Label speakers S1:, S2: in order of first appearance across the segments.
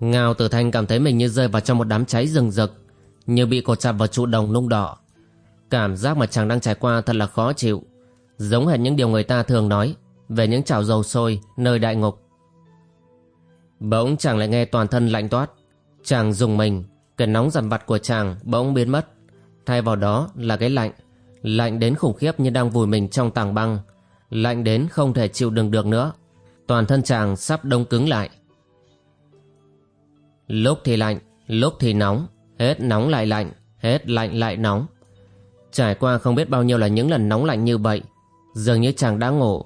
S1: Ngao Tử Thanh cảm thấy mình như rơi vào trong một đám cháy rừng rực, như bị cột chặt vào trụ đồng nung đỏ. Cảm giác mà chàng đang trải qua thật là khó chịu, giống hệt những điều người ta thường nói về những chảo dầu sôi nơi đại ngục. Bỗng chàng lại nghe toàn thân lạnh toát, chàng dùng mình, cái nóng dằn vặt của chàng bỗng biến mất, thay vào đó là cái lạnh, lạnh đến khủng khiếp như đang vùi mình trong tảng băng, lạnh đến không thể chịu đựng được nữa. Toàn thân chàng sắp đông cứng lại. Lúc thì lạnh, lúc thì nóng, hết nóng lại lạnh, hết lạnh lại nóng. Trải qua không biết bao nhiêu là những lần nóng lạnh như vậy, dường như chàng đã ngủ.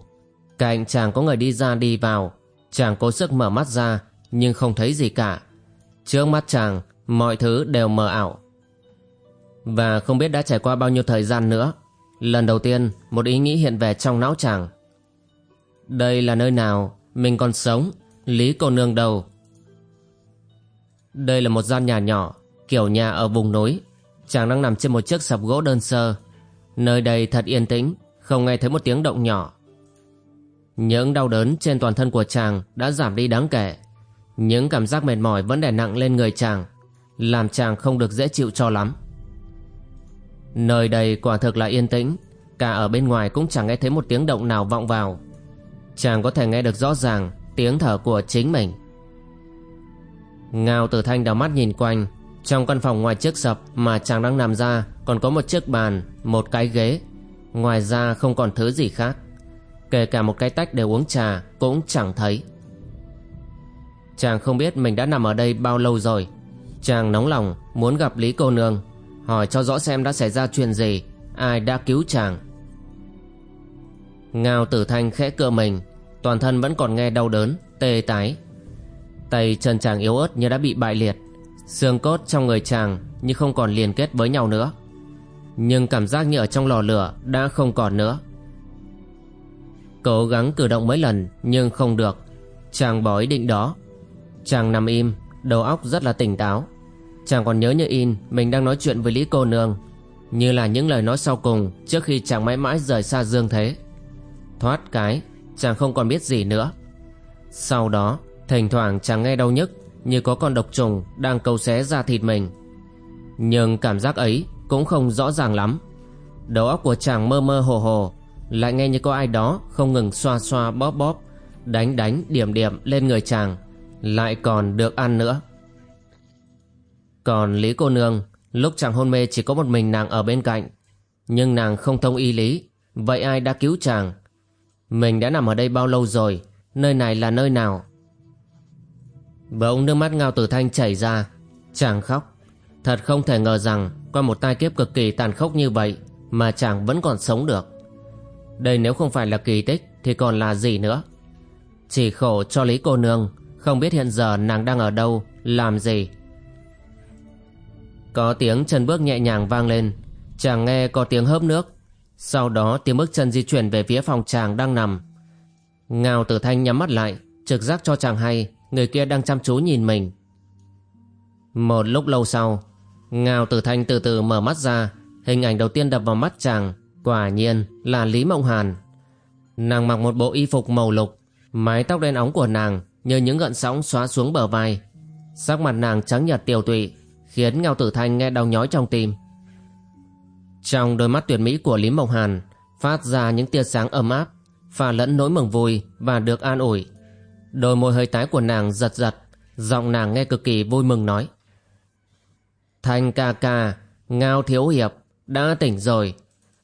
S1: Cạnh chàng có người đi ra đi vào, chàng cố sức mở mắt ra, nhưng không thấy gì cả. Trước mắt chàng, mọi thứ đều mờ ảo. Và không biết đã trải qua bao nhiêu thời gian nữa, lần đầu tiên một ý nghĩ hiện về trong não chàng. Đây là nơi nào, mình còn sống, Lý cô nương đầu đây là một gian nhà nhỏ, kiểu nhà ở vùng núi. Chàng đang nằm trên một chiếc sập gỗ đơn sơ. Nơi đây thật yên tĩnh, không nghe thấy một tiếng động nhỏ. Những đau đớn trên toàn thân của chàng đã giảm đi đáng kể. Những cảm giác mệt mỏi vẫn đè nặng lên người chàng, làm chàng không được dễ chịu cho lắm. Nơi đây quả thực là yên tĩnh, cả ở bên ngoài cũng chẳng nghe thấy một tiếng động nào vọng vào. Chàng có thể nghe được rõ ràng tiếng thở của chính mình. Ngao Tử Thanh đảo mắt nhìn quanh. Trong căn phòng ngoài chiếc sập mà chàng đang nằm ra Còn có một chiếc bàn, một cái ghế. Ngoài ra không còn thứ gì khác. Kể cả một cái tách để uống trà Cũng chẳng thấy. Chàng không biết mình đã nằm ở đây bao lâu rồi. Chàng nóng lòng muốn gặp Lý cô nương Hỏi cho rõ xem đã xảy ra chuyện gì Ai đã cứu chàng. Ngao tử thanh khẽ cựa mình Toàn thân vẫn còn nghe đau đớn Tê tái. Tay chân chàng yếu ớt như đã bị bại liệt. Xương cốt trong người chàng như không còn liên kết với nhau nữa. Nhưng cảm giác như ở trong lò lửa đã không còn nữa. Cố gắng cử động mấy lần nhưng không được. Chàng bỏ ý định đó. Chàng nằm im, đầu óc rất là tỉnh táo. Chàng còn nhớ như in mình đang nói chuyện với Lý cô nương Như là những lời nói sau cùng trước khi chàng mãi mãi rời xa dương thế. Thoát cái, chàng không còn biết gì nữa. Sau đó Thỉnh thoảng chàng nghe đau nhức, Như có con độc trùng đang câu xé ra thịt mình. Nhưng cảm giác ấy cũng không rõ ràng lắm. Đầu óc của chàng mơ mơ hồ hồ, Lại nghe như có ai đó không ngừng xoa xoa bóp bóp, Đánh đánh điểm điểm lên người chàng, Lại còn được ăn nữa. Còn Lý cô nương, Lúc chàng hôn mê chỉ có một mình nàng ở bên cạnh, Nhưng nàng không thông y lý, Vậy ai đã cứu chàng? Mình đã nằm ở đây bao lâu rồi, Nơi này là nơi nào? Bỗng nước mắt Ngao Tử Thanh chảy ra. Chàng khóc. Thật không thể ngờ rằng, Qua một tai kiếp cực kỳ tàn khốc như vậy, Mà chàng vẫn còn sống được. Đây nếu không phải là kỳ tích, Thì còn là gì nữa? Chỉ khổ cho Lý cô nương, Không biết hiện giờ nàng đang ở đâu, Làm gì? Có tiếng chân bước nhẹ nhàng vang lên. Chàng nghe có tiếng hớp nước. Sau đó, tiếng bước chân di chuyển về phía phòng chàng đang nằm. Ngao tử thanh nhắm mắt lại, Trực giác cho chàng hay người kia đang chăm chú nhìn mình. Một lúc lâu sau, Ngao Tử Thanh từ từ mở mắt ra, hình ảnh đầu tiên đập vào mắt chàng, quả nhiên là Lý Mộng Hàn. Nàng mặc một bộ y phục màu lục, mái tóc đen óng của nàng như những gợn sóng xóa xuống bờ vai. Sắc mặt nàng trắng nhợt tiều tụy, khiến Ngao Tử Thanh nghe đau nhói trong tim. Trong đôi mắt tuyệt mỹ của Lý Mộng Hàn phát ra những tia sáng ấm áp, pha lẫn nỗi mừng vui và được an ủi. Đôi môi hơi tái của nàng giật giật, Giọng nàng nghe cực kỳ vui mừng nói. Thanh ca ca, Ngao thiếu hiệp, Đã tỉnh rồi.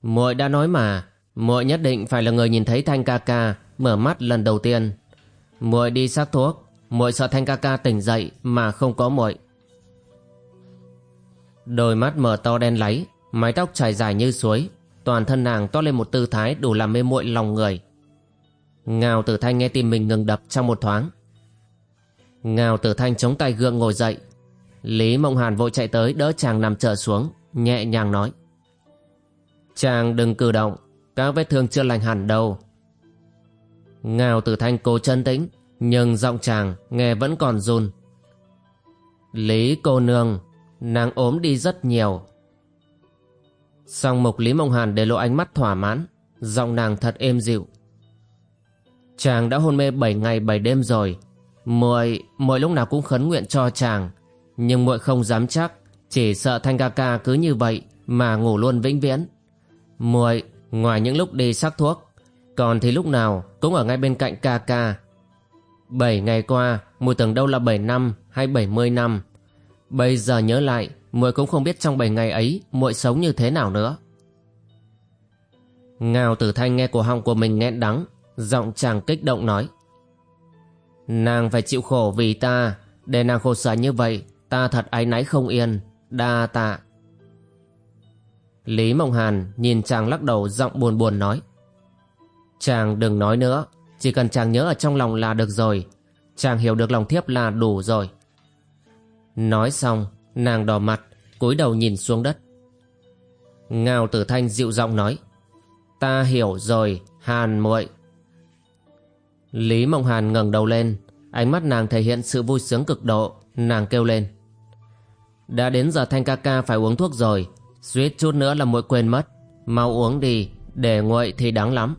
S1: Muội đã nói mà, muội nhất định phải là người nhìn thấy Thanh ca ca, Mở mắt lần đầu tiên. Muội đi sắc thuốc, muội sợ Thanh ca ca tỉnh dậy Mà không có muội. Đôi mắt mở to đen láy, Mái tóc trải dài như suối, toàn thân nàng toát lên một tư thái đủ làm mê muội lòng người. Ngao tử thanh nghe tim mình ngừng đập trong một thoáng. Ngao tử thanh chống tay gượng ngồi dậy. Lý Mộng Hàn vội chạy tới đỡ chàng nằm trở xuống, nhẹ nhàng nói. Chàng đừng cử động, các vết thương chưa lành hẳn đâu. Ngao tử thanh cố chân tĩnh, nhưng giọng chàng nghe vẫn còn run. Lý cô nương, nàng ốm đi rất nhiều. Song mục Lý Mộng Hàn để lộ ánh mắt thỏa mãn, giọng nàng thật êm dịu. Chàng đã hôn mê 7 ngày 7 đêm rồi, muội muội lúc nào cũng khấn nguyện cho chàng, nhưng muội không dám chắc, chỉ sợ Thanh ca ca cứ như vậy mà ngủ luôn vĩnh viễn. Muội ngoài những lúc đi sắc thuốc, còn thì lúc nào cũng ở ngay bên cạnh ca ca. Bảy ngày qua, muội tưởng đâu là 7 năm hay 70 năm. Bây giờ nhớ lại, muội cũng không biết trong 7 ngày ấy muội sống như thế nào nữa. ngào Tử Thanh nghe cổ họng của mình nghẹn đắng, giọng chàng kích động nói: "Nàng phải chịu khổ vì ta, để nàng khổ sở như vậy, ta thật áy náy không yên, đa tạ." Lý Mộng Hàn nhìn chàng lắc đầu giọng buồn buồn nói: "Chàng đừng nói nữa, chỉ cần chàng nhớ ở trong lòng là được rồi, chàng hiểu được lòng thiếp là đủ rồi." Nói xong, nàng đỏ mặt, cúi đầu nhìn xuống đất. Ngao Tử Thanh dịu giọng nói: "Ta hiểu rồi, Hàn muội." Lý Mộng Hàn ngẩng đầu lên, ánh mắt nàng thể hiện sự vui sướng cực độ, nàng kêu lên: "Đã đến giờ Thanh ca ca phải uống thuốc rồi, suýt chút nữa là muội quên mất, mau uống đi, để nguội thì đáng lắm."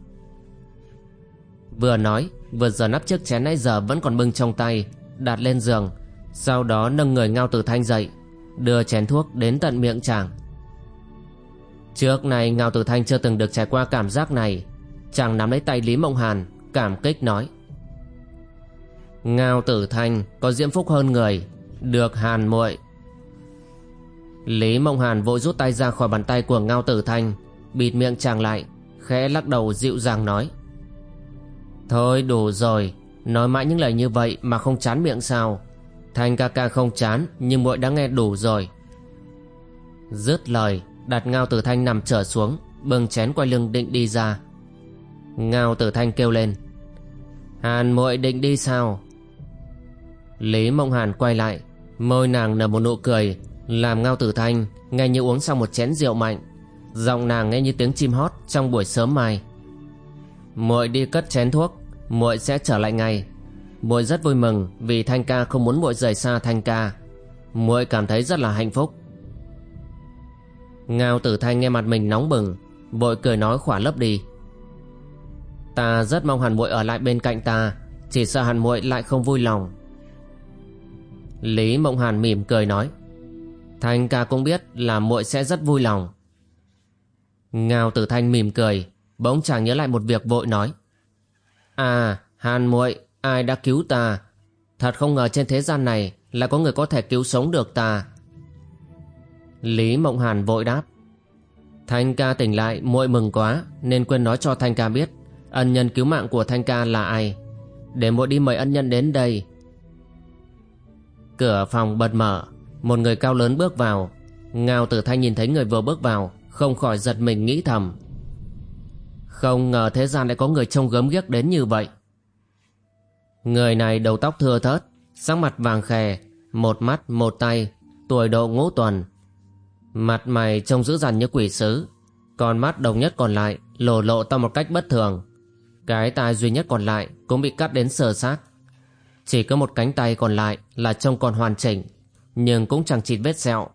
S1: Vừa nói, vừa giờ nắp chiếc chén nãy giờ vẫn còn bưng trong tay, đặt lên giường, sau đó nâng người Ngao Tử Thanh dậy, đưa chén thuốc đến tận miệng chàng. Trước này Ngao Tử Thanh chưa từng được trải qua cảm giác này, chàng nắm lấy tay Lý Mộng Hàn, cảm kích nói. Ngao Tử Thanh có diễm phúc hơn người, được Hàn muội. Lý Mộng Hàn vội rút tay ra khỏi bàn tay của Ngao Tử Thanh, bịt miệng chàng lại, khẽ lắc đầu dịu dàng nói. Thôi đủ rồi, nói mãi những lời như vậy mà không chán miệng sao? Thanh ca ca không chán nhưng muội đã nghe đủ rồi. Dứt lời, đặt Ngao Tử Thanh nằm trở xuống, bưng chén quay lưng định đi ra. Ngao Tử Thanh kêu lên. Hàn muội định đi sao? Lý Mộng Hàn quay lại, môi nàng nở một nụ cười, làm Ngao Tử Thanh nghe như uống xong một chén rượu mạnh, giọng nàng nghe như tiếng chim hót trong buổi sớm mai. Muội đi cất chén thuốc, muội sẽ trở lại ngay muội rất vui mừng vì thanh ca không muốn muội rời xa thanh ca muội cảm thấy rất là hạnh phúc ngao tử thanh nghe mặt mình nóng bừng vội cười nói khỏa lấp đi ta rất mong hàn muội ở lại bên cạnh ta, chỉ sợ hàn muội lại không vui lòng. Lý mộng hàn mỉm cười nói, thanh ca cũng biết là muội sẽ rất vui lòng. Ngao tử thanh mỉm cười, bỗng chàng nhớ lại một việc vội nói à hàn muội, Ai đã cứu ta? Thật không ngờ trên thế gian này Là có người có thể cứu sống được ta. Lý Mộng Hàn vội đáp, Thanh ca tỉnh lại, muội mừng quá, Nên quên nói cho Thanh ca biết. Ân nhân cứu mạng của Thanh ca là ai? Để muội đi mời ân nhân đến đây. Cửa phòng bật mở Một người cao lớn bước vào. Ngao tử thanh nhìn thấy người vừa bước vào Không khỏi giật mình nghĩ thầm. Không ngờ thế gian lại có người trông gớm ghiếc đến như vậy. Người này đầu tóc thưa thớt, sắc mặt vàng khè, một mắt một tay, tuổi độ ngũ tuần. Mặt mày trông dữ dằn như quỷ sứ, còn mắt đồng nhất còn lại lộ lộ to một cách bất thường. Cái tai duy nhất còn lại cũng bị cắt đến sờ xác. Chỉ có một cánh tay còn lại là trông còn hoàn chỉnh, nhưng cũng chẳng chịt vết sẹo.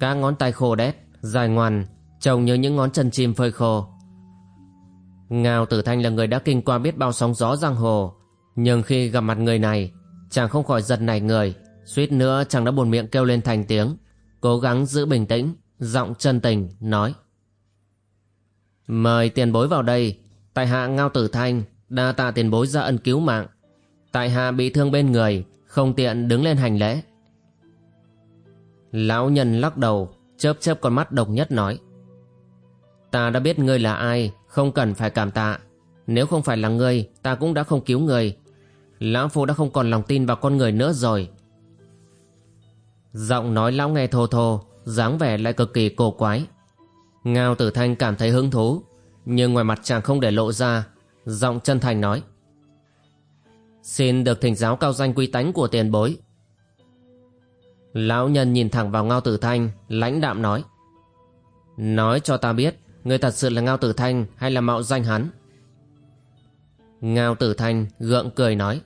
S1: Các ngón tay khô đét, dài ngoằn, trông như những ngón chân chim phơi khô. Ngao Tử Thanh là người đã kinh qua biết bao sóng gió giang hồ, nhưng khi gặp mặt người này Chàng không khỏi giật nảy người Suýt nữa chàng đã buồn miệng kêu lên thành tiếng Cố gắng giữ bình tĩnh Giọng chân tình nói Mời tiền bối vào đây Tại hạ Ngao Tử Thanh Đa tạ tiền bối ra ân cứu mạng. Tại hạ bị thương bên người, Không tiện đứng lên hành lễ. Lão nhân lắc đầu, Chớp chớp con mắt độc nhất nói, Ta đã biết ngươi là ai, Không cần phải cảm tạ. Nếu không phải là ngươi, Ta cũng đã không cứu ngươi. Lão Phu đã không còn lòng tin vào con người nữa rồi. Giọng nói lão nghe thô thô, dáng vẻ lại cực kỳ cổ quái. Ngao tử thanh cảm thấy hứng thú nhưng ngoài mặt chàng không để lộ ra, Giọng chân thành nói. Xin được thỉnh giáo cao danh quy tánh của tiền bối. Lão nhân nhìn thẳng vào Ngao Tử Thanh, Lãnh đạm nói. Nói cho ta biết, Người thật sự là Ngao Tử Thanh hay là mạo danh hắn? Ngao Tử Thanh gượng cười nói.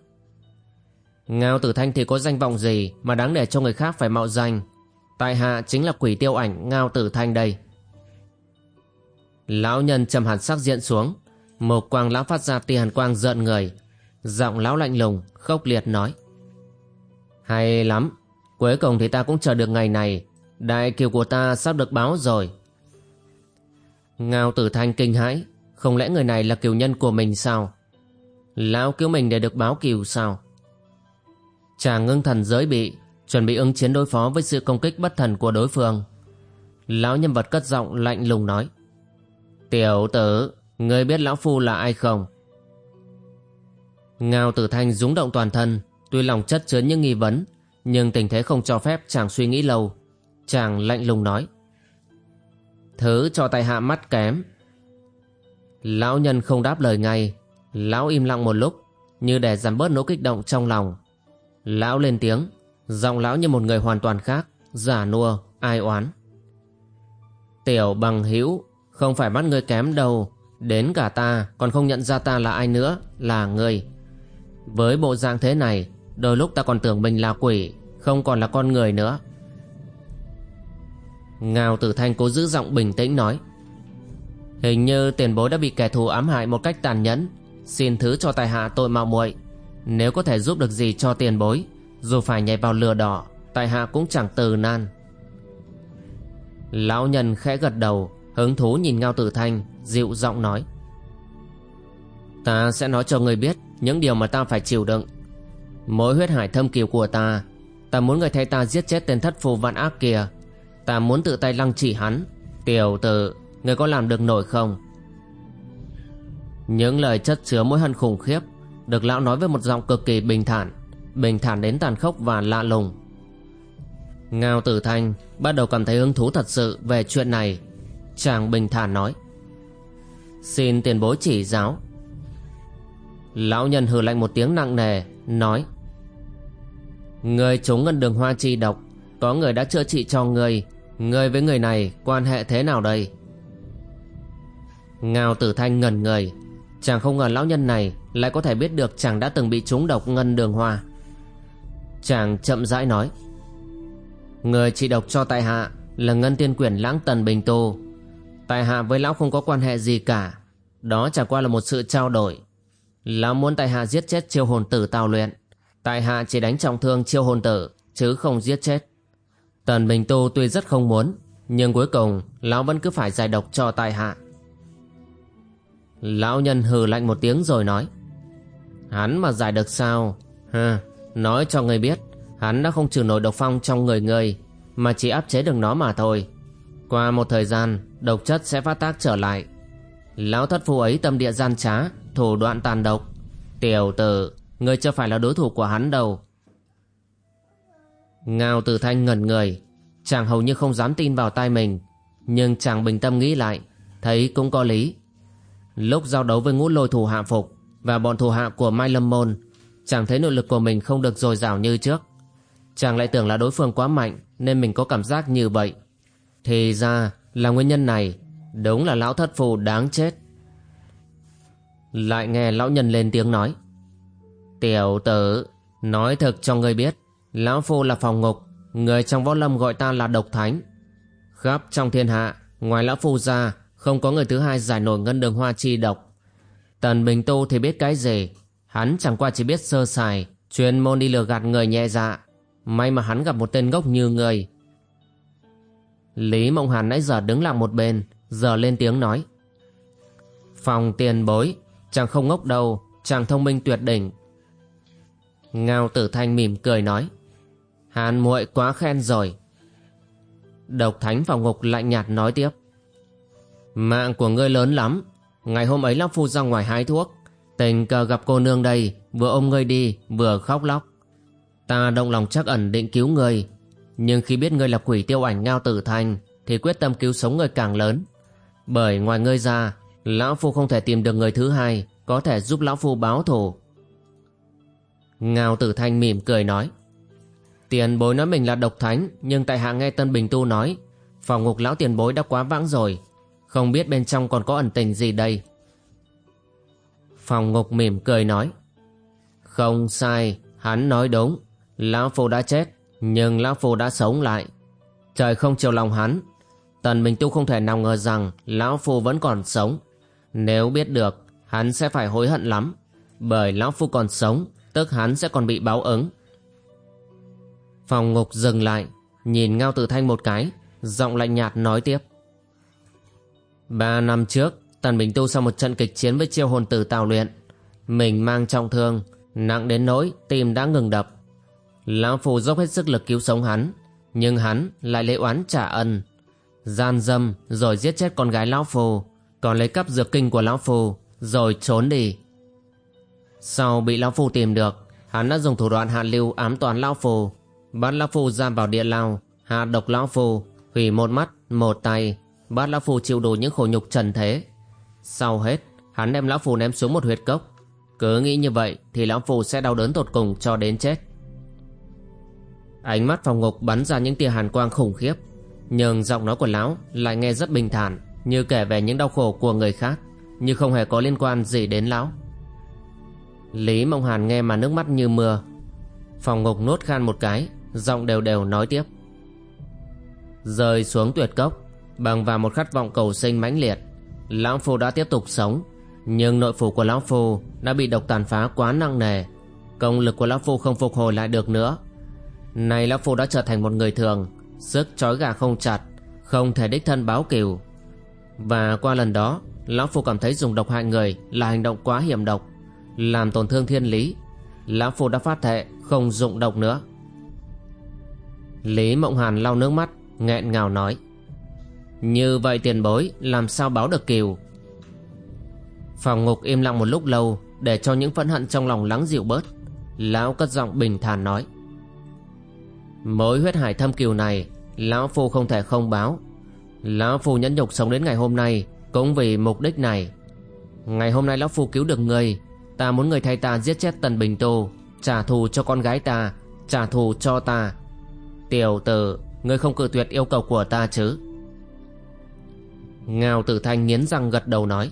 S1: Ngao Tử Thanh thì có danh vọng gì Mà đáng để cho người khác phải mạo danh? Tại hạ chính là quỷ tiêu ảnh Ngao Tử Thanh đây. Lão nhân trầm hẳn sắc diện xuống. Một quang lão phát ra tia hàn quang giận người. Giọng lão lạnh lùng, Khốc liệt nói. Hay lắm, Cuối cùng thì ta cũng chờ được ngày này. Đại kiều của ta sắp được báo rồi. Ngao tử thanh kinh hãi, Không lẽ người này là kiều nhân của mình sao? Lão cứu mình để được báo kiều sao? Chàng ngưng thần giới bị, Chuẩn bị ứng chiến đối phó với sự công kích bất thần của đối phương. Lão nhân vật cất giọng lạnh lùng nói. Tiểu tử Ngươi biết lão phu là ai không? Ngao tử thanh rúng động toàn thân Tuy lòng chất chứa những nghi vấn Nhưng tình thế không cho phép chàng suy nghĩ lâu. Chàng lạnh lùng nói Thứ cho tay hạ mắt kém. Lão nhân không đáp lời ngay Lão im lặng một lúc Như để giảm bớt nỗi kích động trong lòng. Lão lên tiếng Giọng lão như một người hoàn toàn khác Giả nua, ai oán. Tiểu bằng hữu không phải bắt ngươi kém đâu. Đến cả ta, còn không nhận ra ta là ai nữa, Là ngươi. Với bộ dạng thế này, Đôi lúc ta còn tưởng mình là quỷ, Không còn là con người nữa. Ngào tử thanh cố giữ giọng bình tĩnh nói, Hình như tiền bối đã bị kẻ thù ám hại một cách tàn nhẫn. Xin thứ cho tài hạ tội mạo muội. Nếu có thể giúp được gì cho tiền bối, Dù phải nhảy vào lửa đỏ, Tài hạ cũng chẳng từ nan. Lão nhân khẽ gật đầu Hứng thú nhìn Ngao Tử Thanh Dịu giọng nói. Ta sẽ nói cho người biết Những điều mà ta phải chịu đựng. Mối huyết hải thâm kiều của ta Ta muốn người thay ta giết chết tên thất phù vạn ác kia. Ta muốn tự tay lăng trị hắn. Tiểu tử Người có làm được nổi không? Những lời chất chứa mối hận khủng khiếp Được lão nói với một giọng cực kỳ bình thản Bình thản đến tàn khốc và lạ lùng. Ngao tử thanh Bắt đầu cảm thấy hứng thú thật sự Về chuyện này. Chàng bình thản nói, Xin tiền bối chỉ giáo. Lão nhân hừ lạnh một tiếng nặng nề, Nói, Người trúng ngân đường hoa chi độc, Có người đã chữa trị cho người Người với người này quan hệ thế nào đây? Ngao tử thanh ngẩn người, Chàng không ngờ lão nhân này Lại có thể biết được chàng đã từng bị trúng độc ngân đường hoa. Chàng chậm rãi nói, Người trị độc cho tại hạ Là ngân tiên quyển lãng tần bình tô Tại hạ với lão không có quan hệ gì cả. Đó chẳng qua là một sự trao đổi. Lão muốn tại hạ giết chết chiêu hồn tử tào luyện. Tại hạ chỉ đánh trọng thương chiêu hồn tử Chứ không giết chết. Tần Bình Tu tuy rất không muốn Nhưng cuối cùng Lão vẫn cứ phải giải độc cho tại hạ. Lão nhân hừ lạnh một tiếng rồi nói Hắn mà giải được sao? Ha, Nói cho người biết Hắn đã không trừ nổi độc phong trong người người Mà chỉ áp chế được nó mà thôi. Qua một thời gian, Độc chất sẽ phát tác trở lại. Lão thất phu ấy tâm địa gian trá, Thủ đoạn tàn độc. Tiểu tử, Ngươi chưa phải là đối thủ của hắn đâu. Ngao Tử Thanh ngẩn người, Chàng hầu như không dám tin vào tai mình, Nhưng chàng bình tâm nghĩ lại, Thấy cũng có lý. Lúc giao đấu với ngũ lôi thủ hạ phục Và bọn thủ hạ của Mai Lâm Môn, Chàng thấy nội lực của mình không được dồi dào như trước. Chàng lại tưởng là đối phương quá mạnh, Nên mình có cảm giác như vậy. Thì ra là nguyên nhân này, Đúng là lão thất phù đáng chết. Lại nghe lão nhân lên tiếng nói. Tiểu tử, Nói thực cho ngươi biết, Lão Phu là phòng ngục, Người trong võ lâm gọi ta là độc thánh. Khắp trong thiên hạ, Ngoài Lão Phu ra, Không có người thứ hai giải nổi ngân đường hoa chi độc. Tần Bình Tu thì biết cái gì? Hắn chẳng qua chỉ biết sơ sài, Chuyên môn đi lừa gạt người nhẹ dạ. May mà hắn gặp một tên ngốc như người Lý Mộng Hàn nãy giờ đứng lặng một bên, Giờ lên tiếng nói. Phòng tiền bối, Chàng không ngốc đâu, Chàng thông minh tuyệt đỉnh. Ngao tử thanh mỉm cười nói. Hàn muội quá khen rồi. Độc thánh vào ngục lạnh nhạt nói tiếp. Mạng của ngươi lớn lắm, Ngày hôm ấy Lão Phu ra ngoài hái thuốc. Tình cờ gặp cô nương đây, Vừa ôm ngươi đi, vừa khóc lóc. Ta động lòng chắc ẩn định cứu ngươi nhưng khi biết ngươi là quỷ tiêu ảnh ngao tử thanh Thì quyết tâm cứu sống ngươi càng lớn. Bởi ngoài ngươi ra, Lão Phu không thể tìm được người thứ hai Có thể giúp Lão Phu báo thù. Ngao Tử Thanh mỉm cười nói, Tiền bối nói mình là độc thánh, Nhưng tại hạ nghe Tân Bình Tu nói, Phòng ngục lão tiền bối đã quá vãng rồi, Không biết bên trong còn có ẩn tình gì đây. Phòng ngục mỉm cười nói, Không sai, Hắn nói đúng, Lão Phu đã chết nhưng Lão Phu đã sống lại. Trời không chiều lòng hắn. Tần Bình Tu không thể nào ngờ rằng Lão Phu vẫn còn sống. Nếu biết được, Hắn sẽ phải hối hận lắm. Bởi Lão Phu còn sống, Tức hắn sẽ còn bị báo ứng. Phòng ngục dừng lại, Nhìn Ngao Tử Thanh một cái, Giọng lạnh nhạt nói tiếp. Ba năm trước, Tần Bình Tu sau một trận kịch chiến với chiêu hồn tử tào luyện, Mình mang trọng thương, Nặng đến nỗi tim đã ngừng đập. Lão Phu dốc hết sức lực cứu sống hắn Nhưng hắn lại lấy oán trả ân Gian dâm rồi giết chết con gái Lão Phu Còn lấy cắp dược kinh của Lão Phu Rồi trốn đi. Sau bị Lão Phu tìm được Hắn đã dùng thủ đoạn hạ lưu ám toán Lão Phu Bắt Lão Phu giam vào địa lao Hạ độc Lão Phu Hủy một mắt, một tay Bắt Lão Phu chịu đủ những khổ nhục trần thế. Sau hết Hắn đem Lão Phu ném xuống một huyệt cốc. Cứ nghĩ như vậy Thì Lão Phu sẽ đau đớn tột cùng cho đến chết. Ánh mắt phòng ngục bắn ra những tia hàn quang khủng khiếp. Nhưng giọng nói của Lão lại nghe rất bình thản, Như kể về những đau khổ của người khác, Như không hề có liên quan gì đến Lão. Lý Mộng Hàn nghe mà nước mắt như mưa. Phòng ngục nốt khan một cái, Giọng đều đều nói tiếp. Rơi xuống tuyệt cốc, Bằng vào một khát vọng cầu sinh mãnh liệt, Lão Phu đã tiếp tục sống. Nhưng nội phủ của Lão Phu Đã bị độc tàn phá quá nặng nề. Công lực của Lão Phu không phục hồi lại được nữa. Này Lão Phu đã trở thành một người thường, Sức trói gà không chặt, Không thể đích thân báo cừu. Và qua lần đó, Lão Phu cảm thấy dùng độc hại người Là hành động quá hiểm độc, Làm tổn thương thiên lý. Lão Phu đã phát thệ, không dụng độc nữa. Lý Mộng Hàn lau nước mắt, nghẹn ngào nói, Như vậy tiền bối, làm sao báo được kiều Phòng ngục im lặng một lúc lâu Để cho những phẫn hận trong lòng lắng dịu bớt. Lão cất giọng bình thản nói Mối huyết hải thâm kiều này, Lão Phu không thể không báo. Lão Phu nhẫn nhục sống đến ngày hôm nay Cũng vì mục đích này. Ngày hôm nay Lão Phu cứu được người, Ta muốn người thay ta giết chết Tần Bình Tô, Trả thù cho con gái ta, Trả thù cho ta. Tiểu tử, Ngươi không cự tuyệt yêu cầu của ta chứ? Ngao tử thanh nghiến răng gật đầu nói.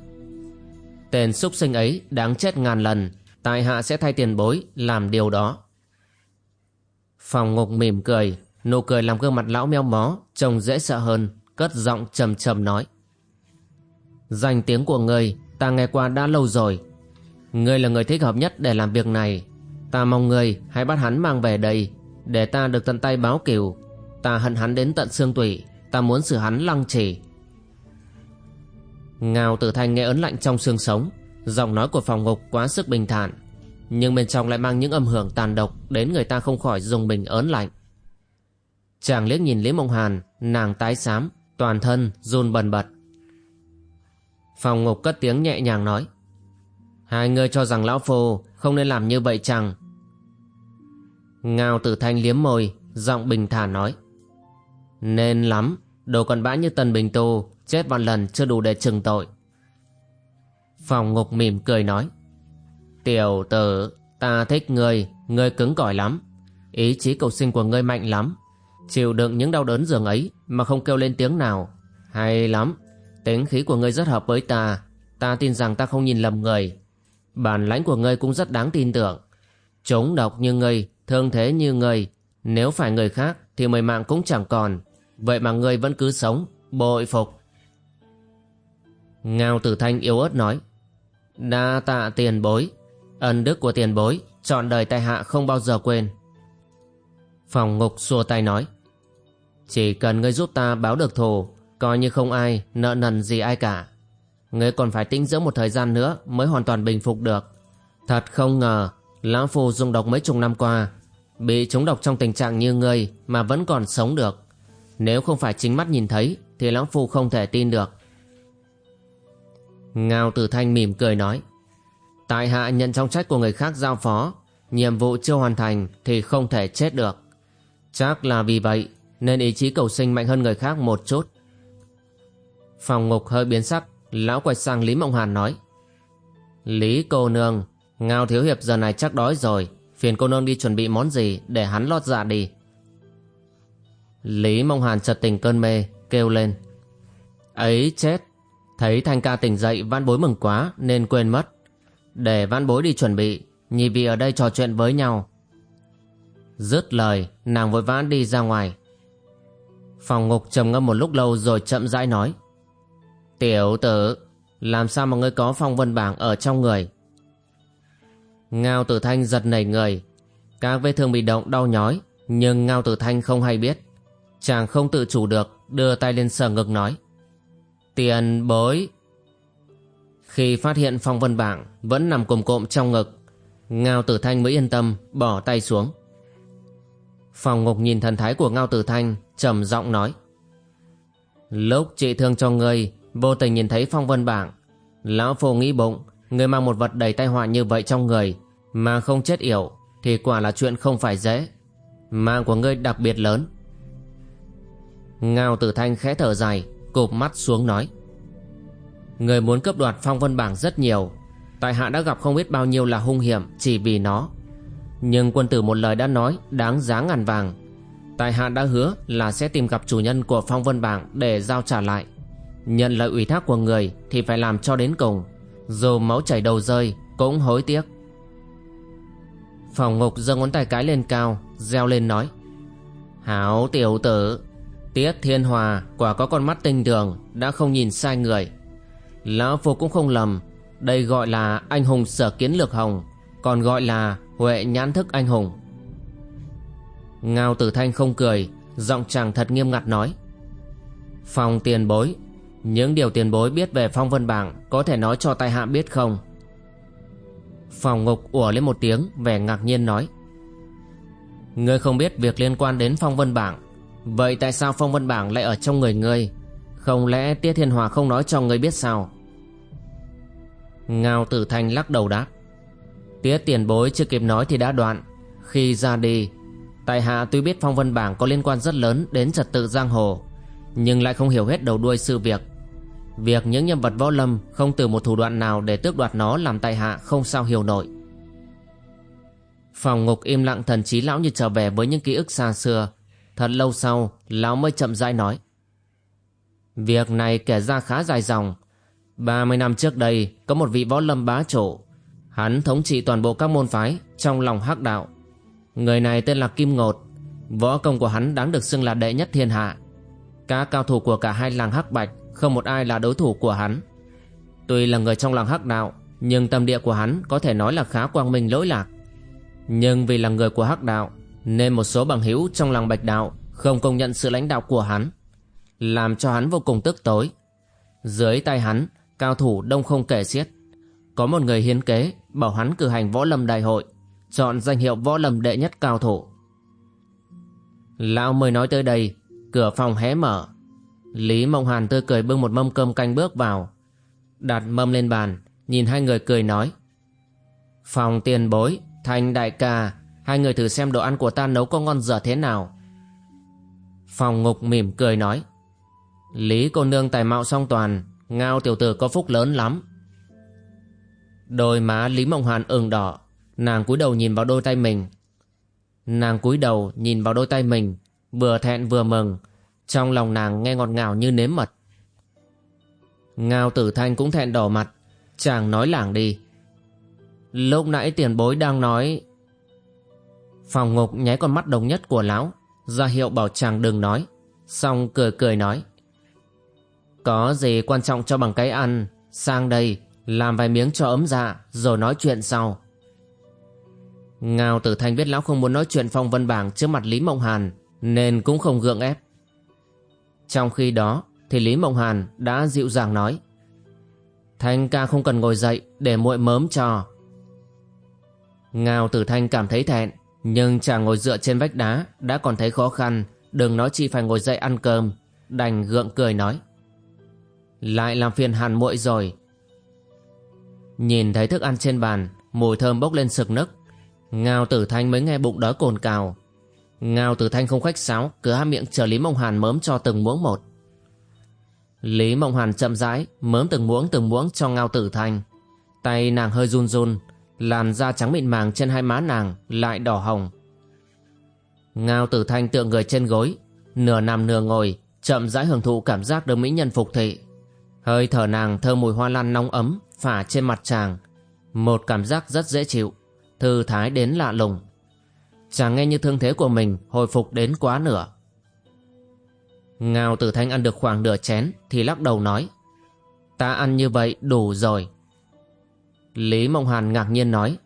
S1: Tên súc sinh ấy đáng chết ngàn lần, Tại hạ sẽ thay tiền bối Làm điều đó. Phòng ngục mỉm cười, Nụ cười làm gương mặt lão meo mó, Trông dễ sợ hơn, Cất giọng trầm trầm nói. Danh tiếng của ngươi Ta nghe qua đã lâu rồi. Ngươi là người thích hợp nhất để làm việc này. Ta mong ngươi hãy bắt hắn mang về đây, Để ta được tận tay báo cửu. Ta hận hắn đến tận xương tủy, Ta muốn xử hắn lăng trì. Ngao tử thanh nghe ấn lạnh trong xương sống, Giọng nói của phòng ngục quá sức bình thản. Nhưng bên trong lại mang những âm hưởng tàn độc Đến người ta không khỏi dùng mình ớn lạnh. Chàng liếc nhìn Lý Mộng Hàn, Nàng tái xám, Toàn thân run bần bật. Phòng ngục cất tiếng nhẹ nhàng nói, Hai người cho rằng lão phu Không nên làm như vậy chẳng Ngao tử thanh liếm môi, Giọng bình thản nói, nên lắm, Đồ còn bã như Tần Bình tô Chết vạn lần chưa đủ để trừng tội. Phòng ngục mỉm cười nói Tiểu tử, Ta thích ngươi Ngươi cứng cỏi lắm. Ý chí cầu sinh của ngươi mạnh lắm. Chịu đựng những đau đớn giường ấy Mà không kêu lên tiếng nào. Hay lắm, Tính khí của ngươi rất hợp với ta. Ta tin rằng ta không nhìn lầm người. Bản lãnh của ngươi cũng rất đáng tin tưởng. Chống độc như ngươi, Thương thế như ngươi, Nếu phải người khác Thì mười mạng cũng chẳng còn. Vậy mà ngươi vẫn cứ sống, Bội phục. Ngao tử thanh yếu ớt nói, Đa tạ tiền bối. Ân đức của tiền bối, Chọn đời tại hạ không bao giờ quên. Phòng ngục xua tay nói, Chỉ cần ngươi giúp ta báo được thù, Coi như không ai nợ nần gì ai cả. Ngươi còn phải tĩnh dưỡng một thời gian nữa Mới hoàn toàn bình phục được. Thật không ngờ, Lão Phu dùng độc mấy chục năm qua, Bị trúng độc trong tình trạng như ngươi Mà vẫn còn sống được. Nếu không phải chính mắt nhìn thấy, Thì Lão Phu không thể tin được. Ngao Tử Thanh mỉm cười nói Tại hạ nhận trong trách của người khác giao phó, Nhiệm vụ chưa hoàn thành Thì không thể chết được. Chắc là vì vậy Nên ý chí cầu sinh mạnh hơn người khác một chút. Phòng ngục hơi biến sắc, Lão quay sang Lý Mộng Hàn nói, Lý cô nương, Ngao thiếu hiệp giờ này chắc đói rồi, Phiền cô nương đi chuẩn bị món gì Để hắn lót dạ đi. Lý Mộng Hàn chợt tình cơn mê, Kêu lên, Ấy chết, Thấy Thanh ca tỉnh dậy văn bối mừng quá Nên quên mất. Để văn bối đi chuẩn bị, Nhị vị ở đây trò chuyện với nhau. Dứt lời, Nàng vội vã đi ra ngoài. Phòng ngục trầm ngâm một lúc lâu Rồi chậm rãi nói, Tiểu tử, Làm sao mà ngươi có phong vân bảng ở trong người? Ngao tử thanh giật nảy người. Các vết thương bị động, đau nhói, Nhưng Ngao tử thanh không hay biết. Chàng không tự chủ được, Đưa tay lên sờ ngực nói, Tiền bối khi phát hiện phong vân bảng Vẫn nằm cồm cộm trong ngực, Ngao tử thanh mới yên tâm, Bỏ tay xuống. Phòng ngục nhìn thần thái của Ngao tử thanh, trầm giọng nói, Lúc trị thương cho ngươi, Vô tình nhìn thấy phong vân bảng, Lão phu nghĩ bụng Người mang một vật đầy tai họa như vậy trong người, Mà không chết yểu, Thì quả là chuyện không phải dễ. Mạng của ngươi đặc biệt lớn. Ngao tử thanh khẽ thở dài, Cụp mắt xuống nói Người muốn cướp đoạt phong vân bảng rất nhiều. Tại hạ đã gặp không biết bao nhiêu là hung hiểm Chỉ vì nó. Nhưng quân tử một lời đã nói, Đáng giá ngàn vàng. Tại hạ đã hứa là sẽ tìm gặp chủ nhân của phong vân bảng Để giao trả lại. Nhận lời ủy thác của người Thì phải làm cho đến cùng. Dù máu chảy đầu rơi, Cũng hối tiếc. Phòng ngục giơ ngón tay cái lên cao, Reo lên nói, Hảo tiểu tử, Tiết Thiên Hòa quả có con mắt tinh tường, Đã không nhìn sai người. Lão Phu cũng không lầm. Đây gọi là anh hùng sở kiến lược hồng, Còn gọi là Huệ nhãn thức anh hùng. Ngao Tử Thanh không cười, Giọng chàng thật nghiêm ngặt nói. Phòng tiền bối, Những điều tiền bối biết về phong vân bảng Có thể nói cho tai hạ biết không? Phòng ngục ủa lên một tiếng, Vẻ ngạc nhiên nói. Ngươi không biết việc liên quan đến phong vân bảng. Vậy tại sao phong vân bảng lại ở trong người ngươi? Không lẽ Tiết Thiên Hòa không nói cho ngươi biết sao? Ngao Tử Thanh lắc đầu đáp. Tiết tiền bối chưa kịp nói thì đã đoạn. Khi ra đi, Tại hạ tuy biết phong vân bảng có liên quan rất lớn đến trật tự giang hồ, Nhưng lại không hiểu hết đầu đuôi sự việc. Việc những nhân vật võ lâm không từ một thủ đoạn nào để tước đoạt nó làm tại hạ không sao hiểu nổi. Phòng ngục im lặng thần trí lão như trở về với những ký ức xa xưa. Thật lâu sau, lão mới chậm rãi nói. Việc này kể ra khá dài dòng. 30 năm trước đây, có một vị võ lâm bá chủ. Hắn thống trị toàn bộ các môn phái trong lòng hắc đạo. Người này tên là Kim Ngột. Võ công của hắn đáng được xưng là đệ nhất thiên hạ. Các cao thủ của cả hai làng hắc bạch, Không một ai là đối thủ của hắn. Tuy là người trong làng hắc đạo, Nhưng tâm địa của hắn có thể nói là khá quang minh lỗi lạc. Nhưng vì là người của hắc đạo, Nên một số bằng hữu trong làng bạch đạo Không công nhận sự lãnh đạo của hắn, Làm cho hắn vô cùng tức tối. Dưới tay hắn Cao thủ đông không kể xiết Có một người hiến kế Bảo hắn cử hành võ lâm đại hội chọn danh hiệu võ lâm đệ nhất cao thủ. Lão mới nói tới đây, cửa phòng hé mở. Lý Mộng Hàn tươi cười bưng một mâm cơm canh bước vào. Đặt mâm lên bàn, nhìn hai người cười nói. Phòng tiền bối, thành đại ca, hai người thử xem đồ ăn của ta nấu có ngon dở thế nào. Phòng ngục mỉm cười nói. Lý cô nương tài mạo song toàn, ngao tiểu tử có phúc lớn lắm. Đôi má Lý Mộng Hàn ửng đỏ, Nàng cúi đầu nhìn vào đôi tay mình. Nàng cúi đầu nhìn vào đôi tay mình Vừa thẹn vừa mừng Trong lòng nàng nghe ngọt ngào như nếm mật. Ngao tử thanh cũng thẹn đỏ mặt Chàng nói lảng đi. Lúc nãy tiền bối đang nói Phòng ngục nháy con mắt đồng nhất của lão ra hiệu bảo chàng đừng nói Xong cười cười nói. Có gì quan trọng cho bằng cái ăn Sang đây, Làm vài miếng cho ấm dạ Rồi nói chuyện sau Ngao Tử Thanh biết lão không muốn nói chuyện phong vân bảng trước mặt Lý Mộng Hàn, nên cũng không gượng ép. Trong khi đó, thì Lý Mộng Hàn đã dịu dàng nói, Thanh ca không cần ngồi dậy để muội mớm cho. Ngao Tử Thanh cảm thấy thẹn, nhưng chàng ngồi dựa trên vách đá, đã còn thấy khó khăn, đừng nói chi phải ngồi dậy ăn cơm, đành gượng cười nói lại làm phiền hàn muội rồi nhìn thấy thức ăn trên bàn mùi thơm bốc lên sực nức Ngao tử thanh mới nghe bụng đói cồn cào Ngao tử thanh không khách sáo Cứ há miệng chờ Lý Mông Hàn mớm cho từng muỗng một Lý Mộng hàn chậm rãi mớm từng muỗng từng muỗng cho Ngao Tử Thanh. Tay nàng hơi run run, làn da trắng mịn màng trên hai má nàng lại đỏ hồng. Ngao Tử Thanh tựa người trên gối, nửa nằm nửa ngồi, chậm rãi hưởng thụ cảm giác được mỹ nhân phục thị. Hơi thở nàng thơ mùi hoa lan nóng ấm phả trên mặt chàng, một cảm giác rất dễ chịu, thư thái đến lạ lùng. Chàng nghe như thương thế của mình hồi phục đến quá nửa. Ngao Tử Thanh ăn được khoảng nửa chén thì lắc đầu nói Ta ăn như vậy đủ rồi. Lý Mộng Hàn ngạc nhiên nói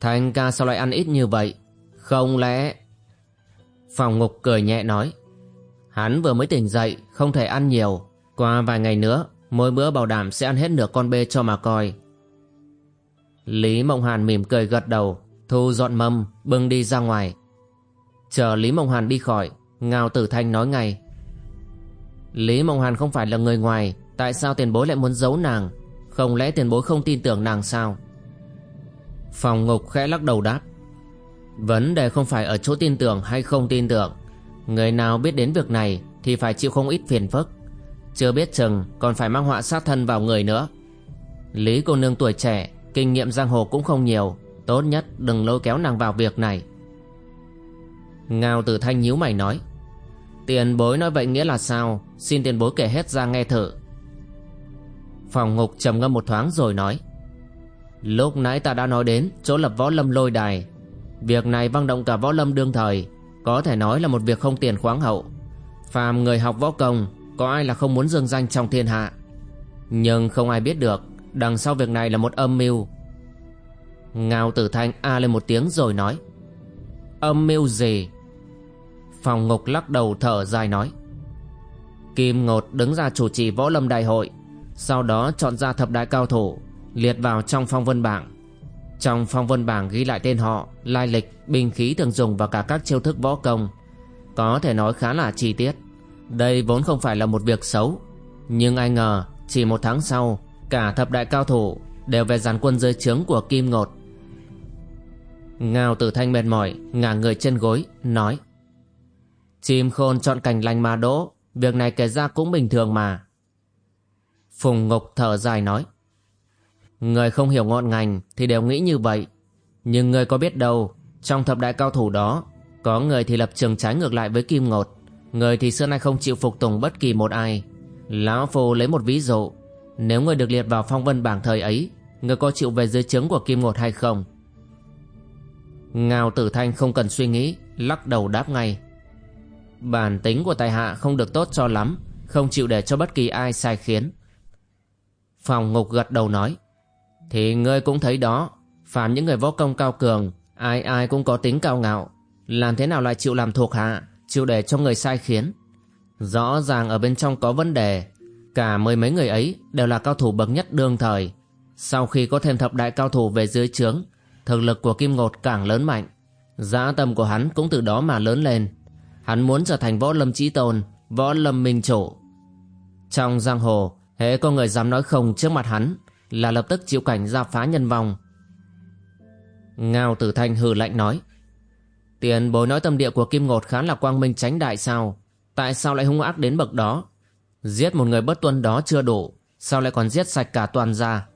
S1: Thanh ca sao lại ăn ít như vậy? Không lẽ... Phòng ngục cười nhẹ nói Hắn vừa mới tỉnh dậy Không thể ăn nhiều qua vài ngày nữa, Mỗi bữa bảo đảm sẽ ăn hết nửa con bê cho mà coi. Lý Mộng Hàn mỉm cười gật đầu, Thu dọn mâm, Bưng đi ra ngoài. Chờ Lý Mộng Hàn đi khỏi, Ngao Tử Thanh nói ngay. Lý Mộng Hàn không phải là người ngoài, Tại sao tiền bối lại muốn giấu nàng? Không lẽ tiền bối không tin tưởng nàng sao? Phòng ngục khẽ lắc đầu đáp. Vấn đề không phải ở chỗ tin tưởng hay không tin tưởng. Người nào biết đến việc này Thì phải chịu không ít phiền phức. Chưa biết chừng còn phải mang họa sát thân vào người nữa. Lý cô nương tuổi trẻ, Kinh nghiệm giang hồ cũng không nhiều, Tốt nhất đừng lôi kéo nàng vào việc này. Ngao tử thanh nhíu mày nói, Tiền bối nói vậy nghĩa là sao? Xin tiền bối kể hết ra nghe thử. Phòng ngục trầm ngâm một thoáng rồi nói, Lúc nãy ta đã nói đến Chỗ lập võ lâm lôi đài. Việc này vang động cả võ lâm đương thời, Có thể nói là một việc không tiền khoáng hậu. Phàm người học võ công có ai là không muốn dương danh trong thiên hạ? Nhưng không ai biết được Đằng sau việc này là một âm mưu. Ngao tử thanh a lên một tiếng rồi nói Âm mưu gì? Phòng ngục lắc đầu thở dài nói Kim Ngột đứng ra chủ trì võ lâm đại hội Sau đó chọn ra thập đại cao thủ Liệt vào trong phong vân bảng. Trong phong vân bảng ghi lại tên họ Lai lịch, binh khí thường dùng và cả các chiêu thức võ công. Có thể nói khá là chi tiết. Đây vốn không phải là một việc xấu, Nhưng ai ngờ Chỉ một tháng sau, Cả thập đại cao thủ Đều về dàn quân dưới trướng của Kim Ngột. Ngao tử thanh mệt mỏi, Ngả người trên gối, Nói, Chim khôn chọn cành lành mà đỗ, Việc này kể ra cũng bình thường mà. Phùng Ngục thở dài nói, Người không hiểu ngọn ngành Thì đều nghĩ như vậy, Nhưng người có biết đâu, Trong thập đại cao thủ đó, Có người thì lập trường trái ngược lại với Kim Ngột. Người thì xưa nay không chịu phục tùng bất kỳ một ai. Lão Phu lấy một ví dụ. Nếu người được liệt vào phong vân bảng thời ấy, Người có chịu về dưới trướng của Kim Ngột hay không? Ngao Tử Thanh không cần suy nghĩ, Lắc đầu đáp ngay. Bản tính của tài hạ không được tốt cho lắm, Không chịu để cho bất kỳ ai sai khiến. Phòng ngục gật đầu nói, Thì ngươi cũng thấy đó, Phàm những người võ công cao cường, Ai ai cũng có tính cao ngạo, Làm thế nào lại chịu làm thuộc hạ? Chịu để cho người sai khiến. Rõ ràng ở bên trong có vấn đề, Cả mười mấy người ấy Đều là cao thủ bậc nhất đương thời. Sau khi có thêm thập đại cao thủ về dưới trướng, Thực lực của Kim Ngột càng lớn mạnh. Giá tâm của hắn cũng từ đó mà lớn lên. Hắn muốn trở thành võ lâm trí tôn, Võ lâm minh chủ. Trong giang hồ, Hễ có người dám nói không trước mặt hắn, Là lập tức chịu cảnh ra phá nhân vong. Ngao tử thanh hừ lạnh nói Tiền bối nói tâm địa của Kim Ngột khá là quang minh tránh đại sao? Tại sao lại hung ác đến bậc đó? Giết một người bất tuân đó chưa đủ, Sao lại còn giết sạch cả toàn gia?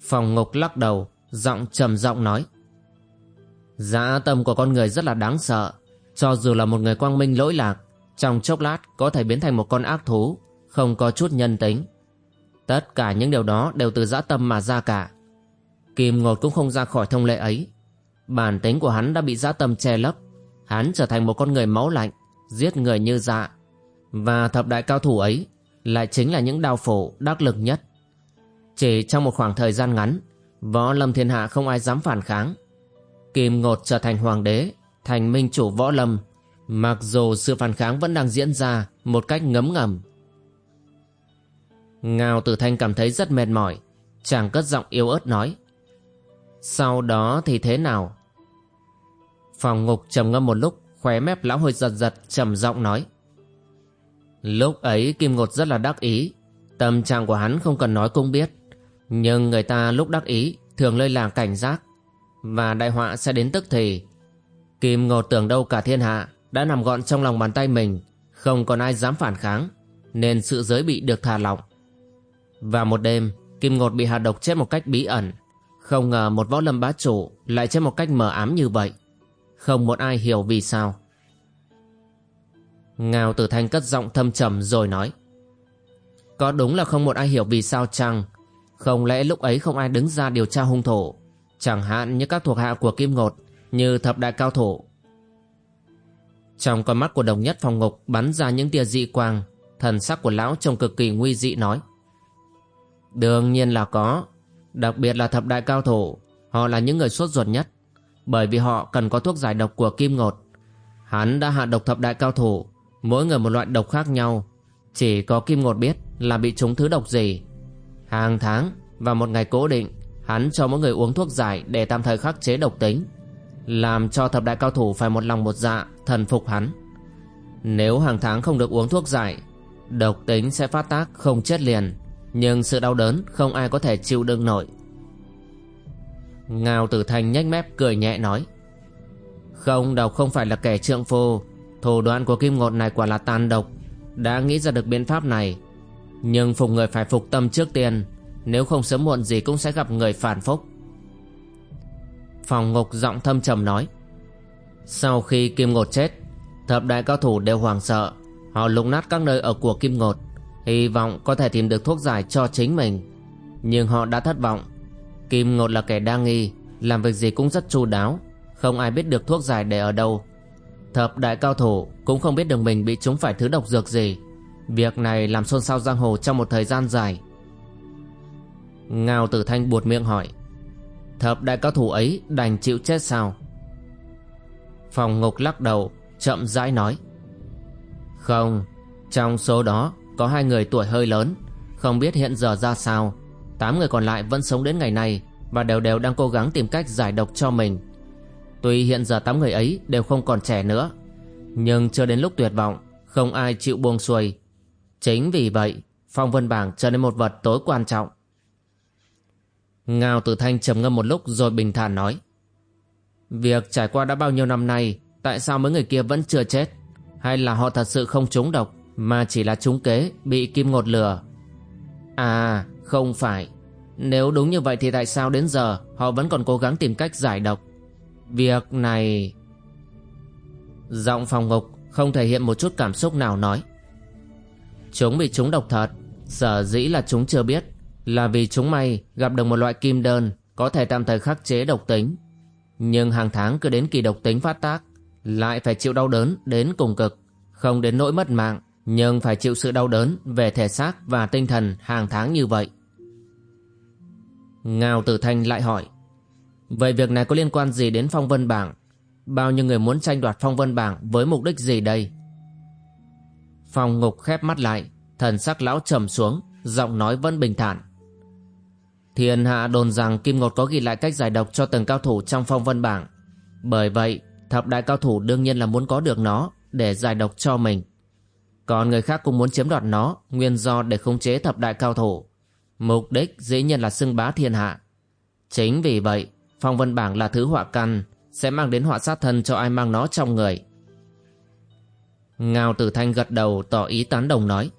S1: Phòng ngục lắc đầu, Giọng trầm giọng nói. Dã tâm của con người rất là đáng sợ. Cho dù là một người quang minh lỗi lạc, Trong chốc lát có thể biến thành một con ác thú, Không có chút nhân tính. Tất cả những điều đó đều từ dã tâm mà ra cả. Kim Ngột cũng không ra khỏi thông lệ ấy. Bản tính của hắn đã bị dã tâm che lấp. Hắn trở thành một con người máu lạnh, Giết người như dạ. Và thập đại cao thủ ấy Lại chính là những đao phổ đắc lực nhất. Chỉ trong một khoảng thời gian ngắn, Võ lâm thiên hạ không ai dám phản kháng. Kim Ngột trở thành hoàng đế, thành minh chủ võ lâm. Mặc dù sự phản kháng vẫn đang diễn ra một cách ngấm ngầm. Ngao tử thanh cảm thấy rất mệt mỏi, chàng cất giọng yếu ớt nói sau đó thì thế nào? Phòng ngục trầm ngâm một lúc khóe mép lão hơi giật giật trầm giọng nói. Lúc ấy kim ngột rất là đắc ý tâm trạng của hắn không cần nói cũng biết. Nhưng người ta lúc đắc ý thường lơi là cảnh giác. Và đại họa sẽ đến tức thì. Kim Ngột tưởng đâu cả thiên hạ đã nằm gọn trong lòng bàn tay mình, không còn ai dám phản kháng, nên sự giới bị được thả lỏng. Và một đêm, Kim Ngột bị hạ độc chết một cách bí ẩn. Không ngờ một võ lâm bá chủ lại chết một cách mờ ám như vậy. Không một ai hiểu vì sao. Ngao Tử Thanh cất giọng thâm trầm rồi nói. Có đúng là không một ai hiểu vì sao chăng? Không lẽ lúc ấy không ai đứng ra điều tra hung thủ? Chẳng hạn như các thuộc hạ của Kim Ngột, như thập đại cao thủ. Trong con mắt của đồng nhất phòng ngục bắn ra những tia dị quang, thần sắc của lão trông cực kỳ nguy dị nói. Đương nhiên là có, đặc biệt là thập đại cao thủ, họ là những người sốt ruột nhất, bởi vì họ cần có thuốc giải độc của Kim Ngột. Hắn đã hạ độc thập đại cao thủ, mỗi người một loại độc khác nhau, chỉ có Kim Ngột biết là bị trúng thứ độc gì. Hàng tháng và một ngày cố định, hắn cho mỗi người uống thuốc giải để tạm thời khắc chế độc tính, làm cho thập đại cao thủ phải một lòng một dạ thần phục hắn. Nếu hàng tháng không được uống thuốc giải, độc tính sẽ phát tác không chết liền, nhưng sự đau đớn không ai có thể chịu đựng nổi. Ngao Tử Thành nhếch mép cười nhẹ nói: "Không, độc không phải là kẻ trượng phu, thủ đoạn của Kim Ngột này quả là tàn độc, đã nghĩ ra được biện pháp này. Nhưng phục người phải phục tâm trước tiên Nếu không sớm muộn gì cũng sẽ gặp người phản phúc. Phòng ngục giọng thâm trầm nói Sau khi Kim Ngột chết Thập đại cao thủ đều hoàng sợ. Họ lục nát các nơi ở của Kim Ngột. Hy vọng có thể tìm được thuốc giải cho chính mình. Nhưng họ đã thất vọng. Kim Ngột là kẻ đa nghi, Làm việc gì cũng rất chu đáo, Không ai biết được thuốc giải để ở đâu. Thập đại cao thủ cũng không biết được mình bị chúng phải thứ độc dược gì. Việc này làm xôn xao giang hồ trong một thời gian dài. Ngao tử thanh buột miệng hỏi, Thập đại cao thủ ấy đành chịu chết sao? Phòng ngục lắc đầu, Chậm rãi nói, Không, Trong số đó có hai người tuổi hơi lớn Không biết hiện giờ ra sao Tám người còn lại vẫn sống đến ngày nay Và đều đều đang cố gắng tìm cách giải độc cho mình Tuy hiện giờ tám người ấy đều không còn trẻ nữa Nhưng chưa đến lúc tuyệt vọng Không ai chịu buông xuôi Chính vì vậy, phong vân bảng trở nên một vật tối quan trọng. Ngao Tử Thanh trầm ngâm một lúc rồi bình thản nói. Việc trải qua đã bao nhiêu năm nay, tại sao mấy người kia vẫn chưa chết? Hay là họ thật sự không trúng độc, mà chỉ là trúng kế, bị kim ngột lừa? À, không phải. Nếu đúng như vậy thì tại sao đến giờ họ vẫn còn cố gắng tìm cách giải độc? Việc này... Giọng phòng ngục không thể hiện một chút cảm xúc nào nói. Chúng bị trúng độc thật Sở dĩ là chúng chưa biết Là vì chúng may gặp được một loại kim đơn Có thể tạm thời khắc chế độc tính Nhưng hàng tháng cứ đến kỳ độc tính phát tác Lại phải chịu đau đớn đến cùng cực Không đến nỗi mất mạng nhưng phải chịu sự đau đớn Về thể xác và tinh thần hàng tháng như vậy Ngao Tử Thanh lại hỏi Vậy việc này có liên quan gì đến phong vân bảng Bao nhiêu người muốn tranh đoạt phong vân bảng Với mục đích gì đây Phong ngục khép mắt lại, thần sắc lão trầm xuống, giọng nói vẫn bình thản. Thiên hạ đồn rằng Kim Ngột có ghi lại cách giải độc cho từng cao thủ trong phong vân bảng. Bởi vậy, thập đại cao thủ đương nhiên là muốn có được nó để giải độc cho mình. Còn người khác cũng muốn chiếm đoạt nó, nguyên do để khống chế thập đại cao thủ. Mục đích dĩ nhiên là xưng bá thiên hạ. Chính vì vậy, phong vân bảng là thứ họa căn, sẽ mang đến họa sát thân cho ai mang nó trong người. Ngao Tử Thanh gật đầu tỏ ý tán đồng nói.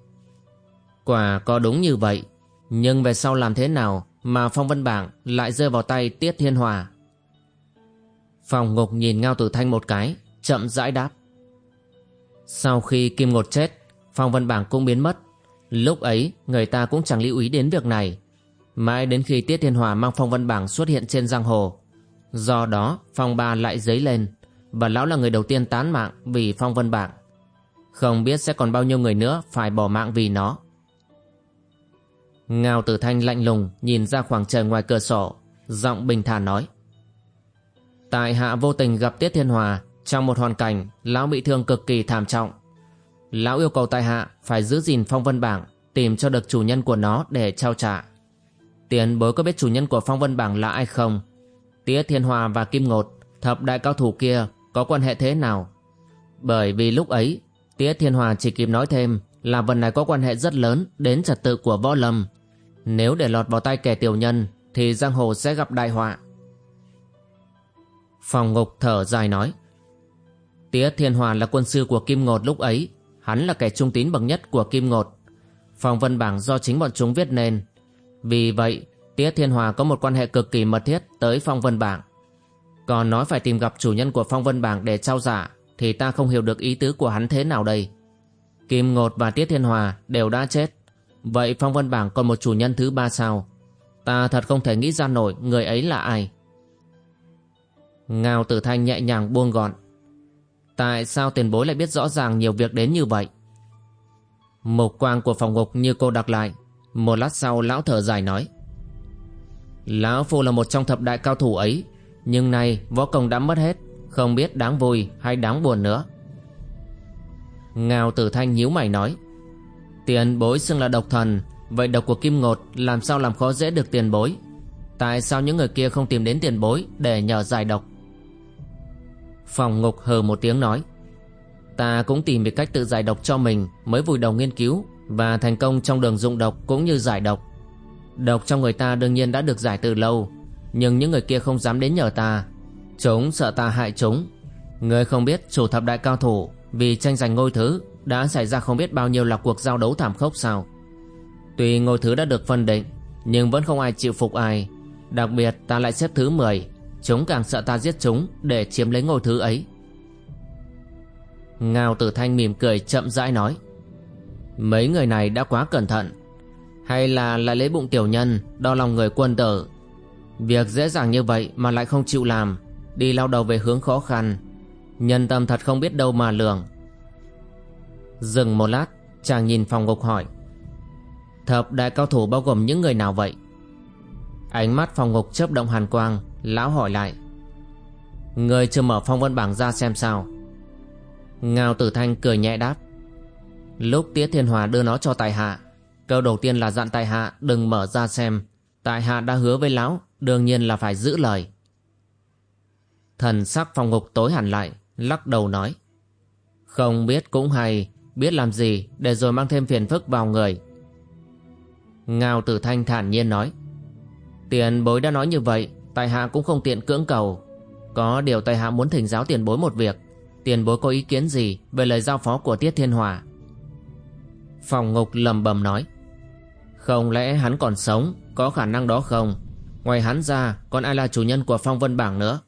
S1: Quả có đúng như vậy, nhưng về sau làm thế nào mà phong vân bảng lại rơi vào tay Tiết Thiên Hòa? Phòng ngục nhìn Ngao Tử Thanh một cái, chậm rãi đáp. Sau khi Kim Ngột chết, phong vân bảng cũng biến mất. Lúc ấy, người ta cũng chẳng lưu ý đến việc này. Mãi đến khi Tiết Thiên Hòa mang phong vân bảng xuất hiện trên giang hồ. Do đó, phong ba lại dấy lên, và lão là người đầu tiên tán mạng vì phong vân bảng. Không biết sẽ còn bao nhiêu người nữa phải bỏ mạng vì nó. Ngao tử thanh lạnh lùng nhìn ra khoảng trời ngoài cửa sổ, giọng bình thản nói. Tại hạ vô tình gặp Tiết Thiên Hòa trong một hoàn cảnh lão bị thương cực kỳ thảm trọng. Lão yêu cầu tại hạ phải giữ gìn phong vân bảng, tìm cho được chủ nhân của nó để trao trả. Tiền bối có biết chủ nhân của phong vân bảng là ai không? tía Thiên Hòa và Kim Ngột, thập đại cao thủ kia có quan hệ thế nào? Bởi vì lúc ấy tía Thiên Hòa chỉ kịp nói thêm là vần này có quan hệ rất lớn đến trật tự của võ lâm. Nếu để lọt vào tay kẻ tiểu nhân thì giang hồ sẽ gặp đại họa. Phòng ngục thở dài nói tía Thiên Hòa là quân sư của Kim Ngột lúc ấy Hắn là kẻ trung tín bậc nhất của Kim Ngột Phong vân bảng do chính bọn chúng viết nên. Vì vậy, Tiết Thiên Hòa có một quan hệ cực kỳ mật thiết tới phong vân bảng. Còn nói phải tìm gặp chủ nhân của phong vân bảng để trao giả thì ta không hiểu được ý tứ của hắn thế nào đây. Kim Ngột và Tiết Thiên Hòa đều đã chết. Vậy phong vân bảng còn một chủ nhân thứ ba sao? Ta thật không thể nghĩ ra nổi người ấy là ai. Ngao Tử Thanh nhẹ nhàng buông gọn. Tại sao tiền bối lại biết rõ ràng nhiều việc đến như vậy? Mục quang của phòng ngục như cô đặt lại. Một lát sau, lão thở dài nói. Lão Phu là một trong thập đại cao thủ ấy. Nhưng nay võ công đã mất hết. Không biết đáng vui hay đáng buồn nữa. Ngao Tử Thanh nhíu mày nói. Tiền bối xưng là độc thần. Vậy độc của Kim Ngột làm sao làm khó dễ được tiền bối? Tại sao những người kia không tìm đến tiền bối để nhờ giải độc? Phòng ngục hờ một tiếng nói. Ta cũng tìm được cách tự giải độc cho mình Mới vùi đầu nghiên cứu Và thành công trong đường dụng độc cũng như giải độc. Độc trong người ta đương nhiên đã được giải từ lâu, Nhưng những người kia không dám đến nhờ ta. Chúng sợ ta hại chúng. Người không biết chủ thập đại cao thủ Vì tranh giành ngôi thứ Đã xảy ra không biết bao nhiêu là cuộc giao đấu thảm khốc sao. Tuy ngôi thứ đã được phân định, Nhưng vẫn không ai chịu phục ai. Đặc biệt ta lại xếp thứ 10 Chúng càng sợ ta giết chúng Để chiếm lấy ngôi thứ ấy. Ngao Tử Thanh mỉm cười chậm rãi nói, Mấy người này đã quá cẩn thận, Hay là lại lấy bụng tiểu nhân Đo lòng người quân tử. Việc dễ dàng như vậy mà lại không chịu làm, Đi lao đầu về hướng khó khăn, Nhân tâm thật không biết đâu mà lường. Dừng một lát, Chàng nhìn phòng ngục hỏi, Thập đại cao thủ bao gồm những người nào vậy? Ánh mắt phòng ngục chớp động hàn quang Lão hỏi lại. Người chưa mở phong vân bảng ra xem sao? Ngao tử thanh cười nhẹ đáp. Lúc Tiết Thiên Hòa đưa nó cho Tài Hạ, Câu đầu tiên là dặn Tài Hạ đừng mở ra xem. Tài Hạ đã hứa với Lão, Đương nhiên là phải giữ lời. Thần sắc phòng ngục tối hẳn lại, Lắc đầu nói. Không biết cũng hay, Biết làm gì để rồi mang thêm phiền phức vào người. Ngao tử thanh thản nhiên nói. Tiền bối đã nói như vậy Tài hạ cũng không tiện cưỡng cầu. Có điều tài hạ muốn thỉnh giáo tiền bối một việc. Tiền bối có ý kiến gì Về lời giao phó của Tiết Thiên Hòa? Phòng ngục lầm bầm nói. Không lẽ hắn còn sống, Có khả năng đó không? Ngoài hắn ra, còn ai là chủ nhân của phong vân bảng nữa?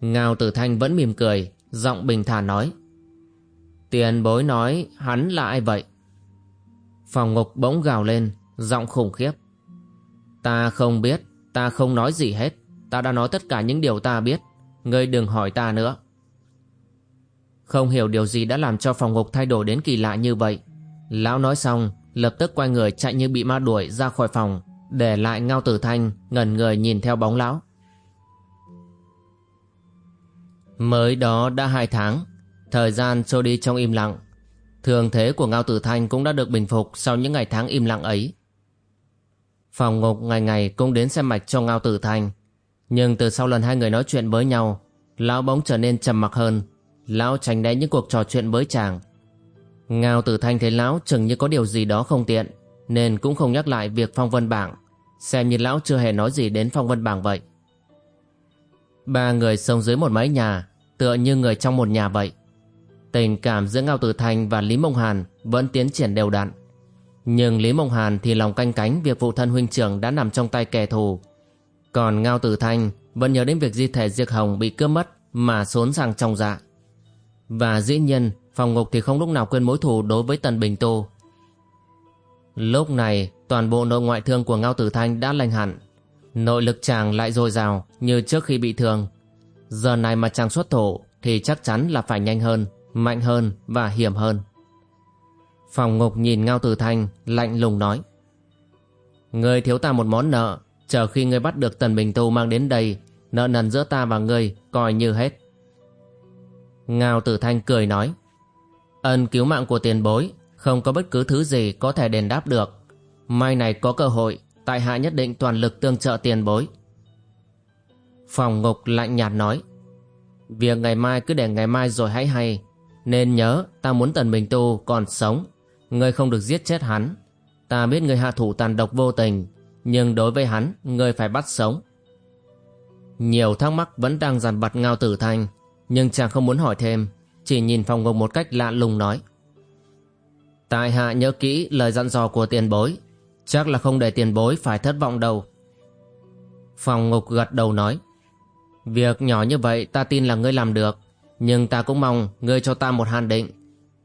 S1: Ngao Tử Thanh vẫn mỉm cười, Giọng bình thản nói. Tiền bối nói hắn là ai vậy? Phòng ngục bỗng gào lên, Giọng khủng khiếp. Ta không biết. Ta không nói gì hết. Ta đã nói tất cả những điều ta biết. Ngươi đừng hỏi ta nữa. Không hiểu điều gì đã làm cho phòng ngục thay đổi đến kỳ lạ như vậy. Lão nói xong, Lập tức quay người chạy như bị ma đuổi ra khỏi phòng, Để lại Ngao Tử Thanh Ngẩn người nhìn theo bóng lão. Mới đó đã hai tháng, Thời gian trôi đi trong im lặng. Thường thế của Ngao Tử Thanh cũng đã được bình phục Sau những ngày tháng im lặng ấy. Phòng ngục ngày ngày cũng đến xem mạch cho Ngao Tử Thanh. Nhưng từ sau lần hai người nói chuyện với nhau, lão bỗng trở nên trầm mặc hơn. Lão tránh né những cuộc trò chuyện với chàng. Ngao Tử Thanh thấy lão chừng như có điều gì đó không tiện, nên cũng không nhắc lại việc phong vân bảng, xem như lão chưa hề nói gì đến phong vân bảng vậy. Ba người sống dưới một mái nhà, tựa như người trong một nhà vậy. Tình cảm giữa Ngao Tử Thanh và Lý Mông Hàn vẫn tiến triển đều đặn. Nhưng Lý Mộng Hàn thì lòng canh cánh việc vụ thân huynh trưởng đã nằm trong tay kẻ thù. Còn Ngao Tử Thanh vẫn nhớ đến việc di thể Diệc Hồng bị cướp mất mà xốn sang trong dạ. Và dĩ nhiên, phòng ngục thì không lúc nào quên mối thù đối với Tần Bình Tô. Lúc này, toàn bộ nội ngoại thương của Ngao Tử Thanh đã lành hẳn. Nội lực chàng lại dồi dào như trước khi bị thương. Giờ này mà chàng xuất thổ thì chắc chắn là phải nhanh hơn, mạnh hơn và hiểm hơn. Phòng ngục nhìn Ngao Tử Thanh lạnh lùng nói. Ngươi thiếu ta một món nợ, Chờ khi ngươi bắt được Tần Bình Tu mang đến đây, Nợ nần giữa ta và ngươi coi như hết. Ngao Tử Thanh cười nói. Ân cứu mạng của tiền bối, Không có bất cứ thứ gì có thể đền đáp được. Mai này có cơ hội, Tại hạ nhất định toàn lực tương trợ tiền bối. Phòng ngục lạnh nhạt nói. Việc ngày mai cứ để ngày mai rồi hãy hay, Nên nhớ ta muốn Tần Bình Tu còn sống. Ngươi không được giết chết hắn. Ta biết ngươi hạ thủ tàn độc vô tình, Nhưng đối với hắn Ngươi phải bắt sống. Nhiều thắc mắc vẫn đang dằn vặt ngao tử thanh Nhưng chàng không muốn hỏi thêm, Chỉ nhìn phòng ngục một cách lạ lùng nói. Tại hạ nhớ kỹ lời dặn dò của tiền bối, Chắc là không để tiền bối phải thất vọng đâu. Phòng ngục gật đầu nói, Việc nhỏ như vậy ta tin là ngươi làm được, Nhưng ta cũng mong ngươi cho ta một hạn định.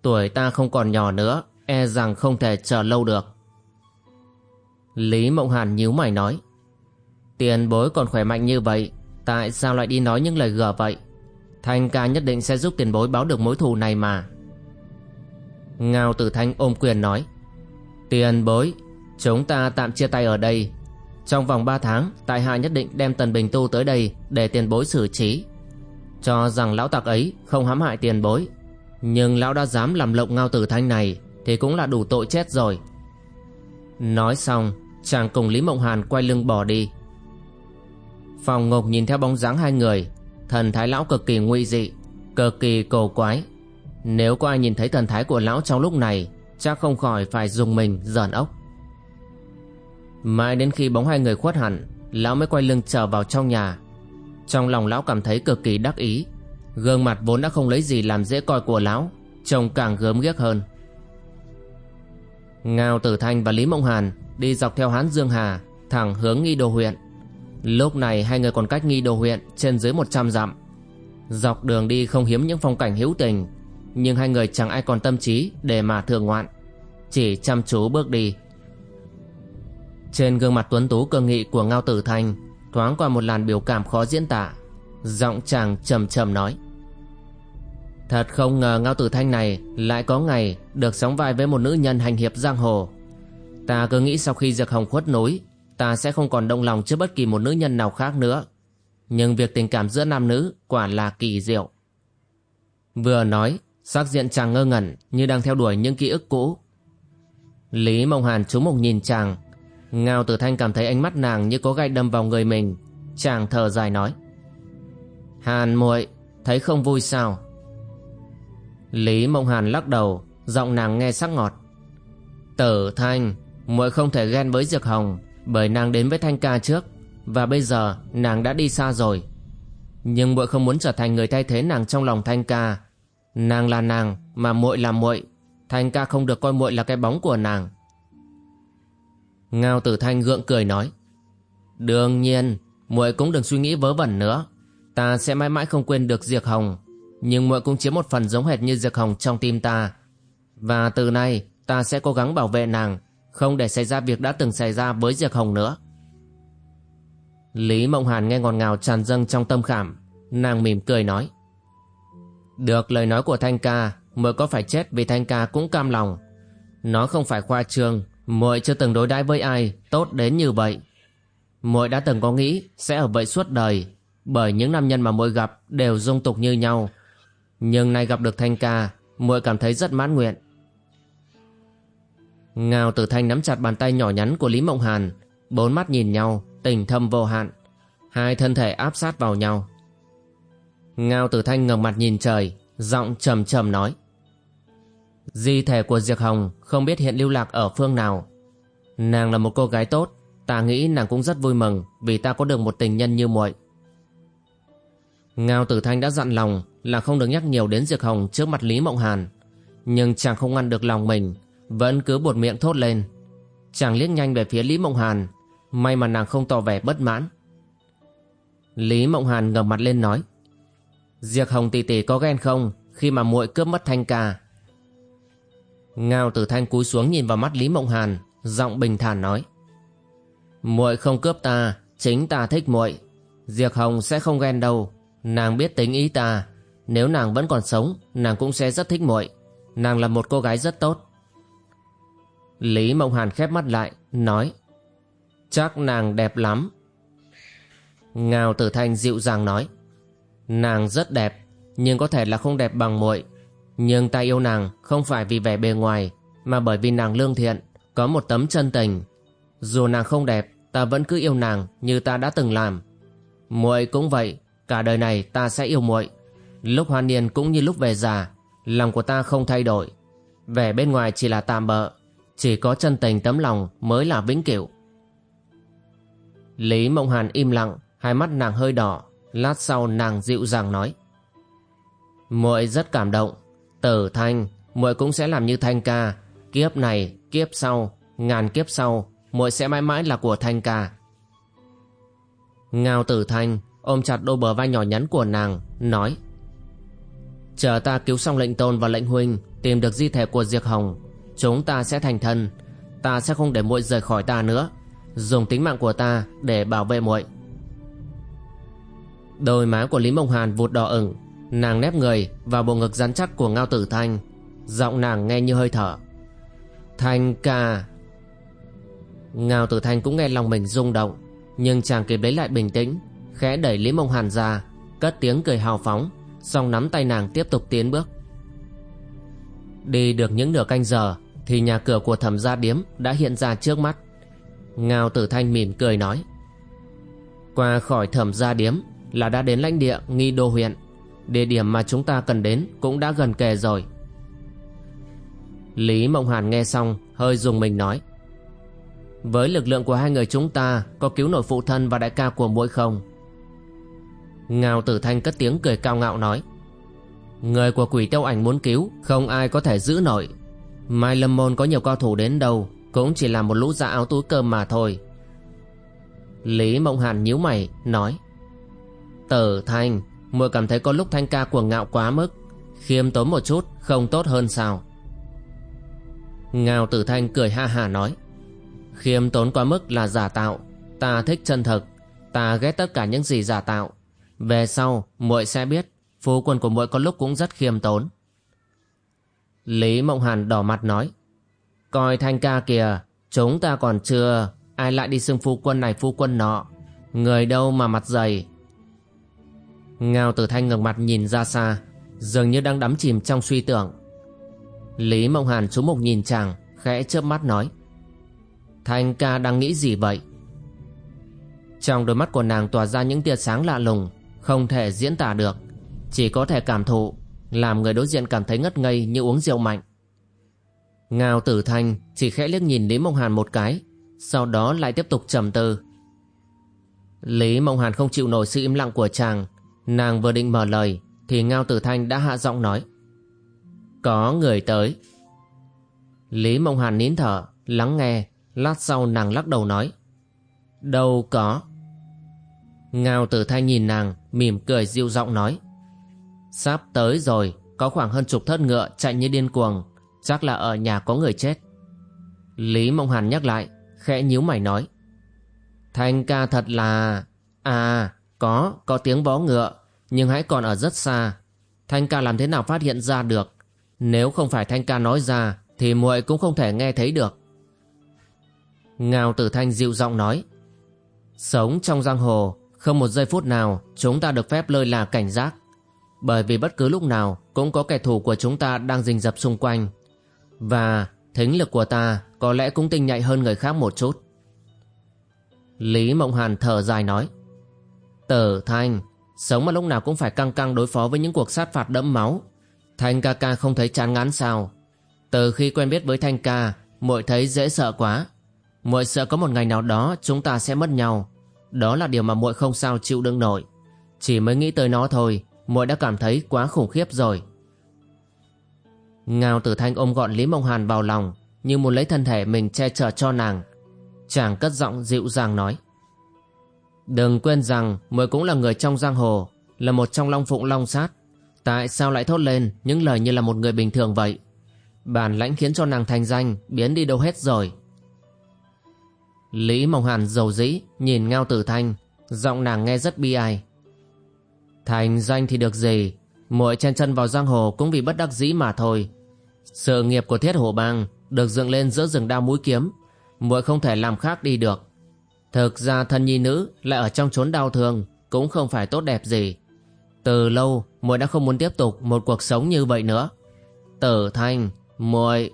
S1: Tuổi ta không còn nhỏ nữa E rằng không thể chờ lâu được. Lý Mộng Hàn nhíu mày nói, Tiền bối còn khỏe mạnh như vậy, Tại sao lại đi nói những lời gở vậy? Thanh ca nhất định sẽ giúp tiền bối báo được mối thù này mà. Ngao Tử Thanh ôm quyền nói, Tiền bối, Chúng ta tạm chia tay ở đây. Trong vòng 3 tháng, Tại hạ nhất định đem Tần Bình Tu tới đây Để tiền bối xử trí. Cho rằng lão tặc ấy không hãm hại tiền bối, Nhưng lão đã dám làm lộng Ngao Tử Thanh này thì cũng là đủ tội chết rồi. Nói xong, Chàng cùng Lý Mộng Hàn quay lưng bỏ đi. Phòng ngục nhìn theo bóng dáng hai người, Thần thái lão cực kỳ nguy dị, Cực kỳ cổ quái. Nếu có ai nhìn thấy thần thái của lão trong lúc này, Chắc không khỏi phải dùng mình giởn ốc. Mãi đến khi bóng hai người khuất hẳn, Lão mới quay lưng trở vào trong nhà. Trong lòng lão cảm thấy cực kỳ đắc ý, Gương mặt vốn đã không lấy gì làm dễ coi của lão, Trông càng gớm ghiếc hơn. Ngao Tử Thanh và Lý Mộng Hàn Đi dọc theo Hán Dương Hà, Thẳng hướng nghi đô huyện. Lúc này hai người còn cách nghi đô huyện Trên dưới 100 dặm. Dọc đường đi không hiếm những phong cảnh hữu tình, Nhưng hai người chẳng ai còn tâm trí Để mà thường ngoạn, Chỉ chăm chú bước đi. Trên gương mặt tuấn tú cường nghị của Ngao Tử Thanh, Thoáng qua một làn biểu cảm khó diễn tả, Giọng chàng trầm trầm nói. Thật không ngờ Ngao Tử Thanh này Lại có ngày được sóng vai với một nữ nhân hành hiệp giang hồ. Ta cứ nghĩ sau khi Diệp Hồng khuất núi Ta sẽ không còn động lòng trước bất kỳ một nữ nhân nào khác nữa. Nhưng việc tình cảm giữa nam nữ Quả là kỳ diệu. Vừa nói, Sắc diện chàng ngơ ngẩn Như đang theo đuổi những ký ức cũ. Lý Mộng Hàn trúng một nhìn chàng. Ngao Tử Thanh cảm thấy ánh mắt nàng Như có gai đâm vào người mình. Chàng thở dài nói, Hàn muội, Thấy không vui sao? Lý Mộng Hàn lắc đầu Giọng nàng nghe sắc ngọt Tử Thanh muội không thể ghen với Diệp Hồng bởi nàng đến với Thanh ca trước và bây giờ nàng đã đi xa rồi. Nhưng muội không muốn trở thành người thay thế nàng trong lòng Thanh ca. Nàng là nàng mà muội là muội, Thanh ca không được coi muội là cái bóng của nàng. Ngao Tử Thanh gượng cười nói: "Đương nhiên, muội cũng đừng suy nghĩ vớ vẩn nữa, ta sẽ mãi mãi không quên được Diệp Hồng, nhưng muội cũng chiếm một phần giống hệt như Diệp Hồng trong tim ta. Và từ nay ta sẽ cố gắng bảo vệ nàng không để xảy ra việc đã từng xảy ra với Diệp Hồng nữa. Lý Mộng Hàn nghe ngọt ngào tràn dâng trong tâm khảm, nàng mỉm cười nói. Được lời nói của Thanh ca, muội có phải chết vì Thanh ca cũng cam lòng. Nó không phải khoa trương, muội chưa từng đối đãi với ai tốt đến như vậy. Muội đã từng có nghĩ sẽ ở vậy suốt đời, bởi những nam nhân mà muội gặp đều dung tục như nhau. Nhưng nay gặp được Thanh ca, muội cảm thấy rất mãn nguyện. Ngao Tử Thanh nắm chặt bàn tay nhỏ nhắn của Lý Mộng Hàn, bốn mắt nhìn nhau, tình thâm vô hạn. Hai thân thể áp sát vào nhau. Ngao Tử Thanh ngẩng mặt nhìn trời, giọng trầm trầm nói. Di thể của diệc Hồng không biết hiện lưu lạc ở phương nào. Nàng là một cô gái tốt, ta nghĩ nàng cũng rất vui mừng vì ta có được một tình nhân như muội. Ngao Tử Thanh đã dặn lòng là không được nhắc nhiều đến Diệp Hồng trước mặt Lý Mộng Hàn. Nhưng chàng không ngăn được lòng mình, vẫn cứ buột miệng thốt lên. Chàng liếc nhanh về phía Lý Mộng Hàn, May mà nàng không tỏ vẻ bất mãn. Lý Mộng Hàn ngẩng mặt lên nói Diệp Hồng tỷ tỷ có ghen không Khi mà muội cướp mất Thanh ca? Ngao Tử Thanh cúi xuống nhìn vào mắt Lý Mộng Hàn, Giọng bình thản nói, muội không cướp ta, Chính ta thích muội. Diệp Hồng sẽ không ghen đâu. Nàng biết tính ý ta Nếu nàng vẫn còn sống Nàng cũng sẽ rất thích muội Nàng là một cô gái rất tốt Lý Mộng Hàn khép mắt lại, nói Chắc nàng đẹp lắm. ngào Tử Thanh dịu dàng nói Nàng rất đẹp, nhưng có thể là không đẹp bằng muội. Nhưng ta yêu nàng không phải vì vẻ bề ngoài, mà bởi vì nàng lương thiện, có một tấm chân tình. Dù nàng không đẹp, ta vẫn cứ yêu nàng như ta đã từng làm. Muội cũng vậy, cả đời này ta sẽ yêu muội. Lúc hoan niên cũng như lúc về già, lòng của ta không thay đổi. Vẻ bên ngoài chỉ là tạm bợ, chỉ có chân tình tấm lòng mới là vĩnh cửu. Lý Mộng Hàn im lặng, hai mắt nàng hơi đỏ, lát sau nàng dịu dàng nói. muội rất cảm động, tử thanh, muội cũng sẽ làm như thanh ca, Kiếp này, kiếp sau, ngàn kiếp sau, muội sẽ mãi mãi là của Thanh ca. Ngao tử Thanh ôm chặt đôi bờ vai nhỏ nhắn của nàng, nói Chờ ta cứu xong lệnh tôn và lệnh huynh, tìm được di thể của diệc Hồng, chúng ta sẽ thành thân, ta sẽ không để muội rời khỏi ta nữa, dùng tính mạng của ta để bảo vệ muội. Đôi má của Lý Mông Hàn vụt đỏ ửng, nàng nép người vào bộ ngực rắn chắc của Ngao Tử Thanh, giọng nàng nghe như hơi thở. Thanh ca. Ngao Tử Thanh cũng nghe lòng mình rung động, nhưng chàng kịp lấy lại bình tĩnh, khẽ đẩy Lý Mông Hàn ra, cất tiếng cười hào phóng, xong nắm tay nàng tiếp tục tiến bước. Đi được những nửa canh giờ thì nhà cửa của thẩm gia điếm đã hiện ra trước mắt. Ngao Tử Thanh mỉm cười nói. Qua khỏi thẩm gia điếm là đã đến lãnh địa nghi đô huyện. Địa điểm mà chúng ta cần đến cũng đã gần kề rồi. Lý Mộng Hàn nghe xong hơi dùng mình nói. Với lực lượng của hai người chúng ta có cứu nổi phụ thân và đại ca của mỗi không? Ngao Tử Thanh cất tiếng cười cao ngạo nói. Người của quỷ tiêu ảnh muốn cứu, Không ai có thể giữ nổi. Mai Lâm Môn có nhiều cao thủ đến đâu, Cũng chỉ là một lũ dạ áo túi cơm mà thôi. Lý Mộng Hàn nhíu mày, Nói, Tử Thanh, muội cảm thấy có lúc Thanh ca cuồng ngạo quá mức, Khiêm tốn một chút, Không tốt hơn sao? Ngao Tử Thanh cười ha hà nói, Khiêm tốn quá mức là giả tạo, Ta thích chân thực, Ta ghét tất cả những gì giả tạo. Về sau muội sẽ biết Phu quân của muội có lúc cũng rất khiêm tốn. Lý Mộng Hàn đỏ mặt nói. Coi thanh ca kìa, chúng ta còn chưa, ai lại đi xưng phu quân này phu quân nọ. Người đâu mà mặt dày. Ngao tử thanh ngẩng mặt nhìn ra xa, dường như đang đắm chìm trong suy tưởng. Lý Mộng Hàn chú mục nhìn chàng, khẽ chớp mắt nói. Thanh ca đang nghĩ gì vậy? Trong đôi mắt của nàng tỏa ra những tia sáng lạ lùng, không thể diễn tả được. Chỉ có thể cảm thụ, Làm người đối diện cảm thấy ngất ngây như uống rượu mạnh. Ngao tử thanh chỉ khẽ liếc nhìn Lý Mộng Hàn một cái, Sau đó lại tiếp tục trầm tư. Lý Mộng Hàn không chịu nổi sự im lặng của chàng. Nàng vừa định mở lời, Thì Ngao tử thanh đã hạ giọng nói. Có người tới. Lý Mộng Hàn nín thở, Lắng nghe, Lát sau nàng lắc đầu nói. Đâu có. Ngao tử thanh nhìn nàng Mỉm cười dịu giọng nói Sắp tới rồi, có khoảng hơn chục thất ngựa chạy như điên cuồng, chắc là ở nhà có người chết. Lý Mộng Hàn nhắc lại, khẽ nhíu mày nói. Thanh ca thật là... À, có, có tiếng vó ngựa, nhưng hãy còn ở rất xa. Thanh ca làm thế nào phát hiện ra được? Nếu không phải Thanh ca nói ra, thì muội cũng không thể nghe thấy được. Ngào Tử Thanh dịu giọng nói. Sống trong giang hồ, không một giây phút nào chúng ta được phép lơi là cảnh giác. Bởi vì bất cứ lúc nào cũng có kẻ thù của chúng ta đang rình rập xung quanh. Và thính lực của ta có lẽ cũng tinh nhạy hơn người khác một chút. Lý Mộng Hàn thở dài nói. Tử Thanh, sống mà lúc nào cũng phải căng căng đối phó với những cuộc sát phạt đẫm máu. Thanh ca ca không thấy chán ngán sao? Từ khi quen biết với Thanh ca, muội thấy dễ sợ quá. Muội sợ có một ngày nào đó chúng ta sẽ mất nhau. Đó là điều mà muội không sao chịu đựng nổi. Chỉ mới nghĩ tới nó thôi muội đã cảm thấy quá khủng khiếp rồi. Ngao Tử Thanh ôm gọn Lý Mộng Hàn vào lòng, như muốn lấy thân thể mình che chở cho nàng. Chàng cất giọng dịu dàng nói: "Đừng quên rằng muội cũng là người trong giang hồ, là một trong long phụng long sát. Tại sao lại thốt lên những lời như là một người bình thường vậy? Bản lãnh khiến cho nàng thành danh biến đi đâu hết rồi." Lý Mộng Hàn dầu dĩ nhìn Ngao Tử Thanh, giọng nàng nghe rất bi ai. Thành danh thì được gì Muội chen chân vào giang hồ cũng vì bất đắc dĩ mà thôi. Sự nghiệp của thiết hổ bang Được dựng lên giữa rừng đao mũi kiếm muội không thể làm khác đi được. Thực ra thân nhi nữ Lại ở trong chốn đau thương Cũng không phải tốt đẹp gì. Từ lâu muội đã không muốn tiếp tục Một cuộc sống như vậy nữa. Tử thanh muội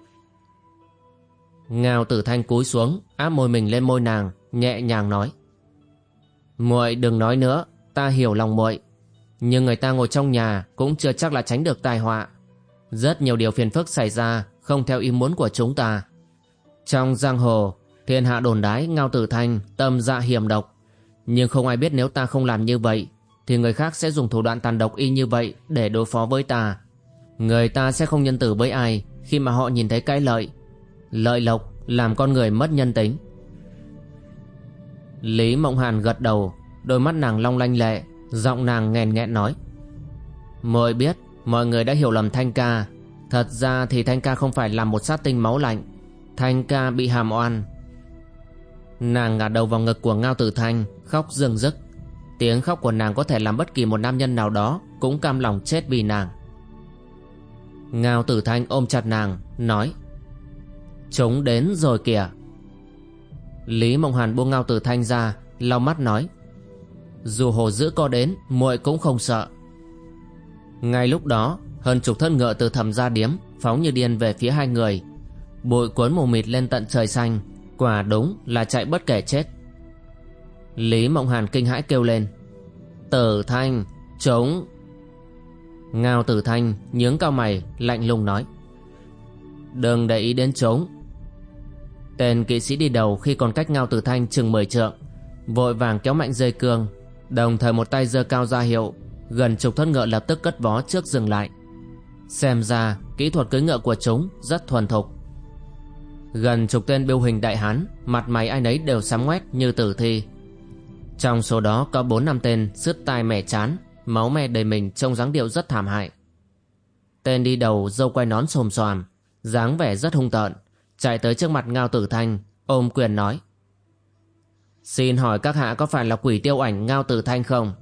S1: Ngao tử thanh cúi xuống Áp môi mình lên môi nàng Nhẹ nhàng nói muội đừng nói nữa Ta hiểu lòng muội nhưng người ta ngồi trong nhà cũng chưa chắc là tránh được tai họa. Rất nhiều điều phiền phức xảy ra không theo ý muốn của chúng ta. Trong giang hồ, thiên hạ đồn đái ngao tử thanh, tâm dạ hiểm độc. Nhưng không ai biết nếu ta không làm như vậy, thì người khác sẽ dùng thủ đoạn tàn độc y như vậy để đối phó với ta. Người ta sẽ không nhân tử với ai khi mà họ nhìn thấy cái lợi. Lợi lộc làm con người mất nhân tính. Lý Mộng Hàn gật đầu, Đôi mắt nàng long lanh lệ, Giọng nàng nghèn nghẹn nói. Mới biết, mọi người đã hiểu lầm Thanh ca. Thật ra thì Thanh ca không phải là một sát tinh máu lạnh. Thanh ca bị hàm oan. Nàng ngả đầu vào ngực của Ngao Tử Thanh, Khóc rưng rức. Tiếng khóc của nàng có thể làm bất kỳ một nam nhân nào đó Cũng cam lòng chết vì nàng. Ngao Tử Thanh ôm chặt nàng, Nói. Chúng đến rồi kìa Lý Mộng Hàn buông Ngao Tử Thanh ra, lau mắt nói, Dù hồ dữ có đến, muội cũng không sợ Ngay lúc đó, Hơn chục thân ngựa từ thầm ra điếm, Phóng như điên về phía hai người Bụi cuốn mù mịt lên tận trời xanh, Quả đúng là chạy bất kể chết Lý Mộng Hàn kinh hãi kêu lên, Tử Thanh chống. Ngao Tử Thanh nhướng cao mày, Lạnh lùng nói, Đừng để ý đến chống. Tên kỵ sĩ đi đầu khi còn cách Ngao Tử Thanh chừng 10 trượng, Vội vàng kéo mạnh dây cương, Đồng thời một tay giơ cao ra hiệu, Gần chục thân ngựa lập tức cất vó trước dừng lại. Xem ra, kỹ thuật cưỡi ngựa của chúng rất thuần thục. Gần chục tên biêu hình đại hán, Mặt mày ai nấy đều sám ngoét như tử thi. Trong số đó có bốn năm tên sứt tai mẻ chán, Máu me đầy mình trông dáng điệu rất thảm hại. Tên đi đầu dâu quay nón xồm xoàm, dáng vẻ rất hung tợn. Chạy tới trước mặt Ngao Tử Thanh, Ôm quyền nói. Xin hỏi các hạ có phải là quỷ tiêu ảnh Ngao Tử Thanh không?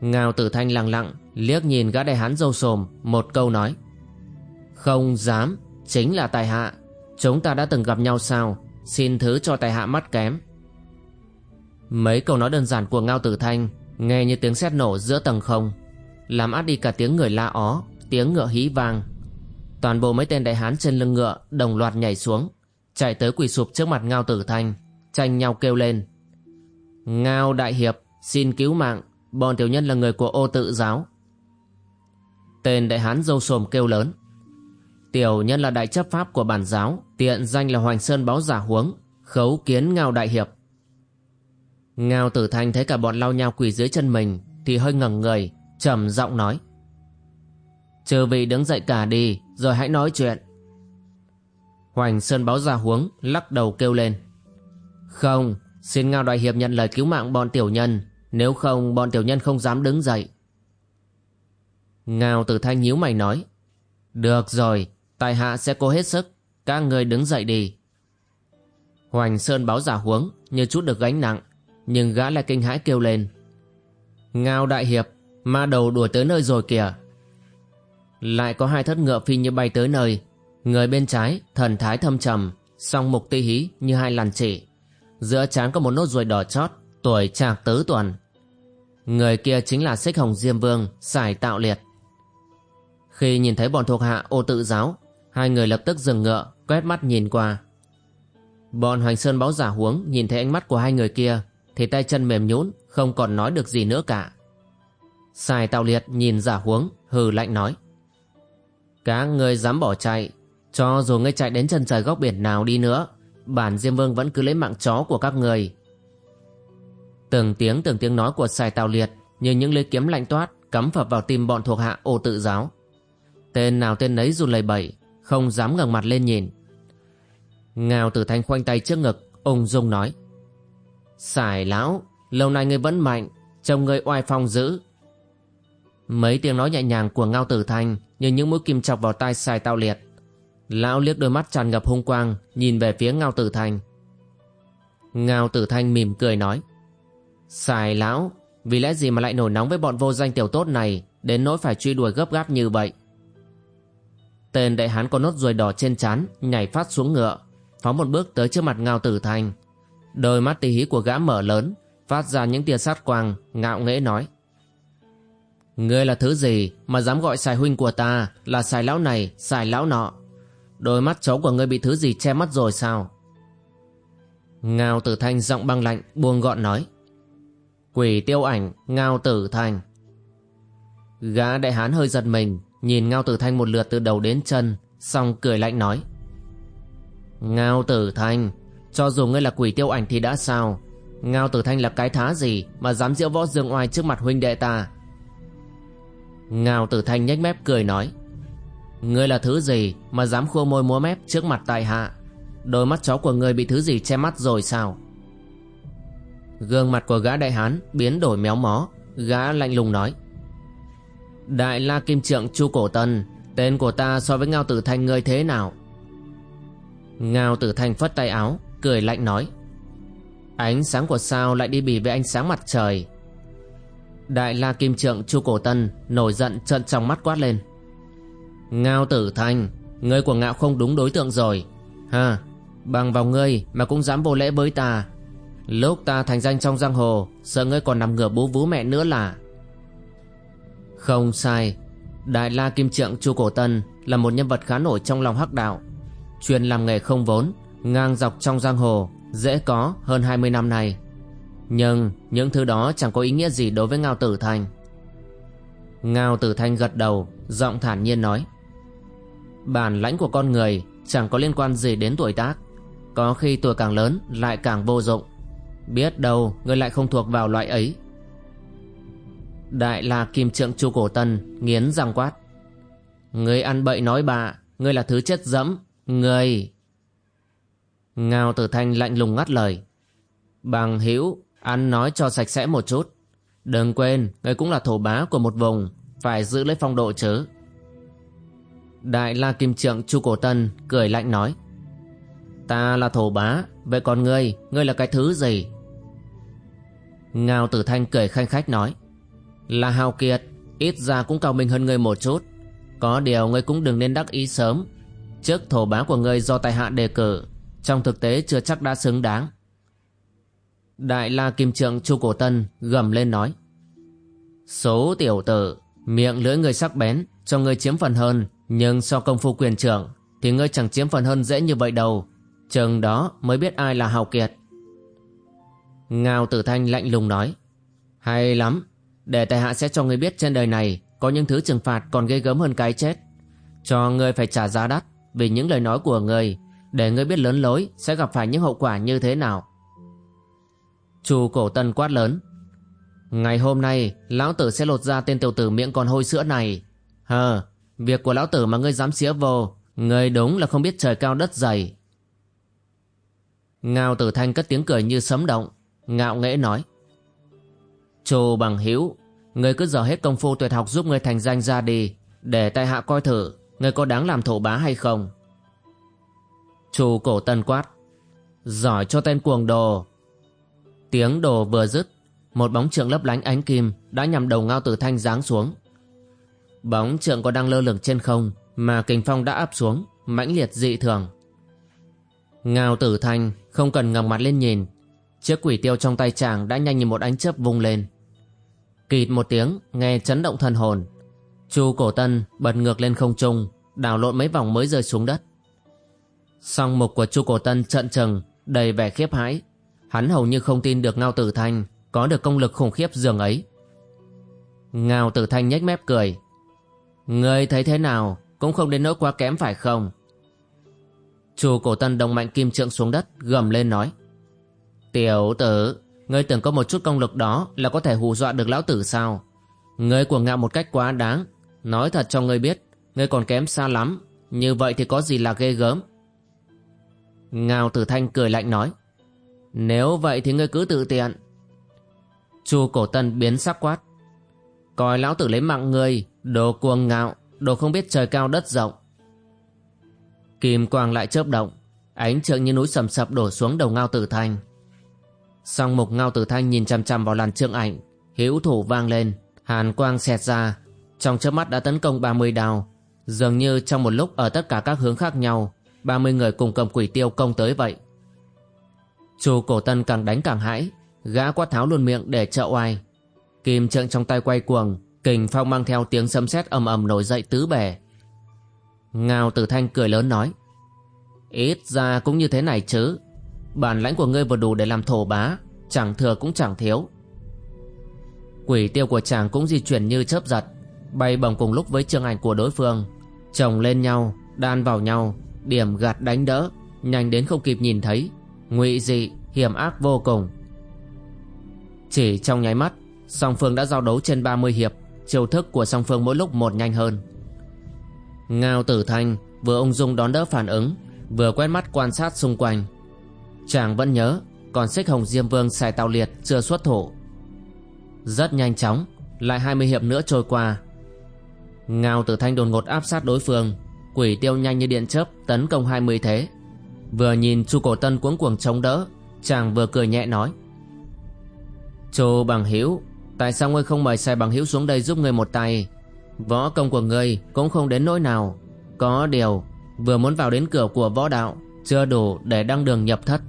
S1: Ngao Tử Thanh lặng lặng, Liếc nhìn gã đại hán râu xồm Một câu nói. Không dám, Chính là tài hạ. Chúng ta đã từng gặp nhau sao? Xin thứ cho tài hạ mắt kém. Mấy câu nói đơn giản của Ngao Tử Thanh, Nghe như tiếng sét nổ giữa tầng không. Làm át đi cả tiếng người la ó, Tiếng ngựa hí vang. Toàn bộ mấy tên đại hán trên lưng ngựa Đồng loạt nhảy xuống, Chạy tới quỳ sụp trước mặt Ngao Tử Thanh, Tranh nhau kêu lên. Ngao Đại Hiệp, Xin cứu mạng, Bọn tiểu nhân là người của ô tự giáo. Tên đại hán dâu xồm kêu lớn. Tiểu nhân là đại chấp pháp của bản giáo, Tiện danh là Hoành Sơn Báo Giả Huống, Khấu kiến Ngao Đại Hiệp. Ngao Tử Thanh thấy cả bọn lao nhau quỳ dưới chân mình Thì hơi ngẩng người, trầm giọng nói. Chờ vị đứng dậy cả đi rồi hãy nói chuyện. Hoành Sơn Báo Giả Huống, Lắc đầu kêu lên. Không, Xin Ngao Đại Hiệp nhận lời cứu mạng bọn tiểu nhân. Nếu không, bọn tiểu nhân không dám đứng dậy. Ngao Tử Thanh nhíu mày nói. Được rồi Tài hạ sẽ cố hết sức. Các người đứng dậy đi. Hoành Sơn báo giả huống, Như chút được gánh nặng. Nhưng gã lại kinh hãi kêu lên. Ngao đại hiệp, Ma đầu đuổi tới nơi rồi kìa. Lại có hai thất ngựa phi như bay tới nơi. Người bên trái, Thần thái thâm trầm, Song mục ti hí như hai làn chỉ Giữa trán có một nốt ruồi đỏ chót, Tuổi trạc tứ tuần. Người kia chính là xích hồng diêm vương, Sải tạo liệt. Khi nhìn thấy bọn thuộc hạ ô tự giáo, Hai người lập tức dừng ngựa, Quét mắt nhìn qua. Bọn Hoành Sơn báo giả huống Nhìn thấy ánh mắt của hai người kia, Thì tay chân mềm nhũn, Không còn nói được gì nữa cả. Sài tạo liệt nhìn giả huống, Hừ lạnh nói. Các người dám bỏ chạy. Cho dù ngươi chạy đến chân trời góc biển nào đi nữa, Bản Diêm Vương vẫn cứ lấy mạng chó của các người Từng tiếng từng tiếng nói của Sài Tào Liệt Như những lưỡi kiếm lạnh toát Cắm phập vào tim bọn thuộc hạ ô tự giáo. Tên nào tên nấy run lầy bẩy, không dám ngẩng mặt lên nhìn. Ngào tử thanh khoanh tay trước ngực, ung dung nói Sải lão, Lâu nay ngươi vẫn mạnh, Trông ngươi oai phong dữ Mấy tiếng nói nhẹ nhàng của Ngao Tử Thanh Như những mũi kim chọc vào tai xài tao liệt Lão liếc đôi mắt tràn ngập hung quang Nhìn về phía Ngao Tử Thanh Ngao Tử Thanh mỉm cười nói Xài lão Vì lẽ gì mà lại nổi nóng với bọn vô danh tiểu tốt này Đến nỗi phải truy đuổi gấp gáp như vậy Tên đại hán có nốt ruồi đỏ trên trán nhảy phát xuống ngựa, phóng một bước tới trước mặt Ngao Tử Thanh. Đôi mắt tí hí của gã mở lớn, phát ra những tia sát quang, ngạo nghễ nói. Ngươi là thứ gì mà dám gọi xài huynh của ta là xài lão này, xài lão nọ? Đôi mắt cháu của ngươi bị thứ gì che mắt rồi sao? Ngao Tử Thanh giọng băng lạnh, buông gọn nói. Quỷ tiêu ảnh, Ngao Tử Thanh. Gã đại hán hơi giật mình, Nhìn Ngao Tử Thanh một lượt từ đầu đến chân Xong cười lạnh nói Ngao Tử Thanh Cho dù ngươi là quỷ tiêu ảnh thì đã sao Ngao Tử Thanh là cái thá gì Mà dám diễu võ dương oai trước mặt huynh đệ ta Ngao Tử Thanh nhếch mép cười nói, Ngươi là thứ gì mà dám khua môi múa mép trước mặt tại hạ? Đôi mắt chó của ngươi bị thứ gì che mắt rồi sao? Gương mặt của gã đại hán biến đổi méo mó, Gã lạnh lùng nói, Đại la kim trượng chu cổ tân Tên của ta so với Ngao Tử Thanh ngươi thế nào? Ngao Tử Thanh phất tay áo, Cười lạnh nói, Ánh sáng của sao lại đi bì với ánh sáng mặt trời? Đại la kim trượng chu cổ tân Nổi giận trận trong mắt quát lên. Ngao Tử Thanh Ngươi của ngạo không đúng đối tượng rồi. Ha, Bằng vào ngươi mà cũng dám vô lễ với ta. Lúc ta thành danh trong giang hồ, Sợ ngươi còn nằm ngửa bú vú mẹ nữa là. Không sai, Đại La Kim Trượng Chu Cổ Tân Là một nhân vật khá nổi trong lòng hắc đạo. Chuyên làm nghề không vốn, Ngang dọc trong giang hồ, Dễ có hơn 20 năm nay. Nhưng những thứ đó chẳng có ý nghĩa gì đối với Ngao Tử Thanh Ngao Tử Thanh gật đầu, Giọng thản nhiên nói, Bản lãnh của con người Chẳng có liên quan gì đến tuổi tác. Có khi tuổi càng lớn lại càng vô dụng. Biết đâu ngươi lại không thuộc vào loại ấy. Đại la kim trượng chu cổ tân Nghiến răng quát Ngươi ăn bậy nói bạ Ngươi là thứ chất dẫm Ngươi Ngao tử thanh lạnh lùng ngắt lời, Bằng hữu Ăn nói cho sạch sẽ một chút. Đừng quên Ngươi cũng là thổ bá của một vùng, Phải giữ lấy phong độ chứ. Đại la kim trượng chu cổ tân Cười lạnh nói, Ta là thổ bá, Vậy còn ngươi Ngươi là cái thứ gì? Ngao tử thanh cười khanh khách nói, Là hào kiệt, Ít ra cũng cao minh hơn ngươi một chút. Có điều ngươi cũng đừng nên đắc ý sớm. Trước thổ bá của ngươi do tài hạ đề cử, Trong thực tế chưa chắc đã xứng đáng. Đại la kim trượng chu cổ tân gầm lên nói. Số tiểu tử, Miệng lưỡi người sắc bén, Cho ngươi chiếm phần hơn, Nhưng so công phu quyền trưởng, Thì ngươi chẳng chiếm phần hơn dễ như vậy đâu. Chừng đó mới biết ai là hào kiệt. Ngao tử thanh lạnh lùng nói. Hay lắm, Để tài hạ sẽ cho ngươi biết trên đời này Có những thứ trừng phạt còn ghê gớm hơn cái chết. Cho ngươi phải trả giá đắt Vì những lời nói của ngươi, Để ngươi biết lớn lối Sẽ gặp phải những hậu quả như thế nào. Chu cổ tân quát lớn. Ngày hôm nay, Lão tử sẽ lột ra tên tiểu tử miệng còn hôi sữa này. Hờ, Việc của lão tử mà ngươi dám xía vô, Ngươi đúng là không biết trời cao đất dày. Ngao tử thanh cất tiếng cười như sấm động, Ngạo nghễ nói. Chu bằng hữu, Ngươi cứ dở hết công phu tuyệt học giúp ngươi thành danh ra đi Để tại hạ coi thử, Ngươi có đáng làm thổ bá hay không? Chu cổ tân quát. Giỏi cho tên cuồng đồ Tiếng đồ vừa dứt, Một bóng trượng lấp lánh ánh kim Đã nhằm đầu ngao tử thanh giáng xuống. Bóng trượng còn đang lơ lửng trên không Mà kình phong đã áp xuống, mãnh liệt dị thường. Ngao tử thanh không cần ngẩng mặt lên nhìn, Chiếc quỷ tiêu trong tay chàng đã nhanh như một ánh chớp vung lên. Kịt một tiếng, nghe chấn động thần hồn. Chu cổ tân bật ngược lên không trung, Đảo lộn mấy vòng mới rơi xuống đất. Song mục của chu cổ tân trận trừng, Đầy vẻ khiếp hãi. Hắn hầu như không tin được Ngao Tử Thanh Có được công lực khủng khiếp dường ấy Ngao Tử Thanh nhếch mép cười Ngươi thấy thế nào Cũng không đến nỗi quá kém phải không Chu cổ tân đồng mạnh kim trượng xuống đất Gầm lên nói Tiểu tử, ngươi tưởng có một chút công lực đó là có thể hù dọa được lão tử sao? Ngươi cuồng ngạo một cách quá đáng. Nói thật cho ngươi biết, ngươi còn kém xa lắm. Như vậy thì có gì là ghê gớm? Ngao tử thanh cười lạnh nói. Nếu vậy thì ngươi cứ tự tiện. Chu cổ tân biến sắc quát. Coi lão tử lấy mạng ngươi, đồ cuồng ngạo, đồ không biết trời cao đất rộng. Kim quang lại chớp động, ánh trượng như núi sầm sập đổ xuống đầu ngao tử thanh. Song mục ngao tử thanh nhìn chằm chằm vào làn trượng ảnh Hữu thủ vang lên Hàn quang xẹt ra Trong chớp mắt đã tấn công 30 đào Dường như trong một lúc ở tất cả các hướng khác nhau 30 người cùng cầm quỷ tiêu công tới vậy Chu cổ tân càng đánh càng hãi, Gã quát tháo luôn miệng để trợ oai. Kim trượng trong tay quay cuồng, Kình phong mang theo tiếng sấm sét ầm ầm nổi dậy tứ bề. Ngao tử thanh cười lớn nói, Ít ra cũng như thế này chứ, Bản lãnh của ngươi vừa đủ để làm thổ bá, Chẳng thừa cũng chẳng thiếu. Quỷ tiêu của chàng cũng di chuyển như chớp giật, Bay bồng cùng lúc với trường ảnh của đối phương, Chồng lên nhau, Đan vào nhau, Điểm gạt đánh đỡ, Nhanh đến không kịp nhìn thấy ngụy dị hiểm ác vô cùng. Chỉ trong nháy mắt, Song phương đã giao đấu trên 30 hiệp, Chiêu thức của song phương mỗi lúc một nhanh hơn. Ngao tử thanh vừa ung dung đón đỡ phản ứng, Vừa quét mắt quan sát xung quanh. Chàng vẫn nhớ, Còn xích hồng diêm vương xài tàu liệt chưa xuất thủ. Rất nhanh chóng, Lại 20 hiệp nữa trôi qua. Ngao tử thanh đột ngột áp sát đối phương, Quỷ tiêu nhanh như điện chớp, Tấn công 20 thế. Vừa nhìn chu cổ tân cuống cuồng chống đỡ, Chàng vừa cười nhẹ nói. Chu bằng hữu Tại sao ngươi không mời sai bằng hữu xuống đây giúp ngươi một tay? Võ công của ngươi cũng không đến nỗi nào. Có điều, Vừa muốn vào đến cửa của võ đạo, Chưa đủ để đăng đường nhập thất.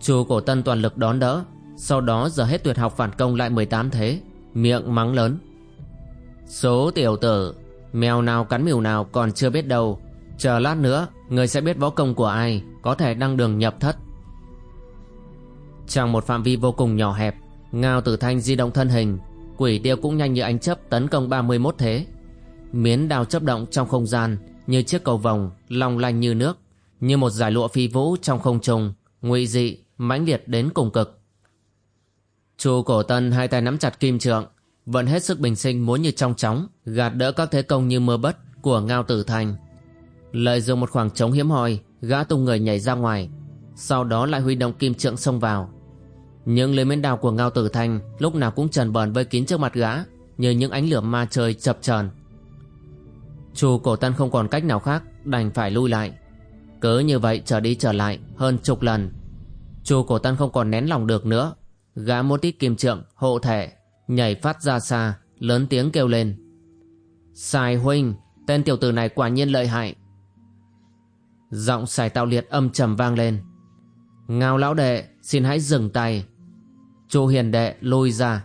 S1: Chu cổ tân toàn lực đón đỡ, Sau đó giờ hết tuyệt học phản công lại 18 thế, Miệng mắng lớn. Số tiểu tử, Mèo nào cắn mỉu nào còn chưa biết đâu Chờ lát nữa Người sẽ biết võ công của ai Có thể đăng đường nhập thất. Trong một phạm vi vô cùng nhỏ hẹp Ngao tử thanh di động thân hình Quỷ tiêu cũng nhanh như ánh chớp tấn công 31 thế. Miến đao chấp động trong không gian Như chiếc cầu vòng Long lanh như nước Như một giải lụa phi vũ trong không trung ngụy dị, mãnh liệt đến cùng cực. Chu cổ tân hai tay nắm chặt kim trượng Vẫn hết sức bình sinh muốn như trong chóng Gạt đỡ các thế công như mưa bất Của Ngao Tử Thanh. Lợi dụng một khoảng trống hiếm hoi, Gã tung người nhảy ra ngoài, Sau đó lại huy động kim trượng xông vào những lưới miến đào của Ngao Tử Thanh lúc nào cũng trần bờn vây kín trước mặt gã, như những ánh lửa ma trời chập chờn. Chu cổ tân không còn cách nào khác, đành phải lui lại. Cứ như vậy trở đi trở lại hơn chục lần. Chu cổ tân không còn nén lòng được nữa. Gã một tít kim trượng, hộ thể, nhảy phát ra xa, lớn tiếng kêu lên. Sài huynh, tên tiểu tử này quả nhiên lợi hại. Giọng xài tạo liệt âm trầm vang lên. Ngao lão đệ, xin hãy dừng tay. Chu hiền đệ lùi ra.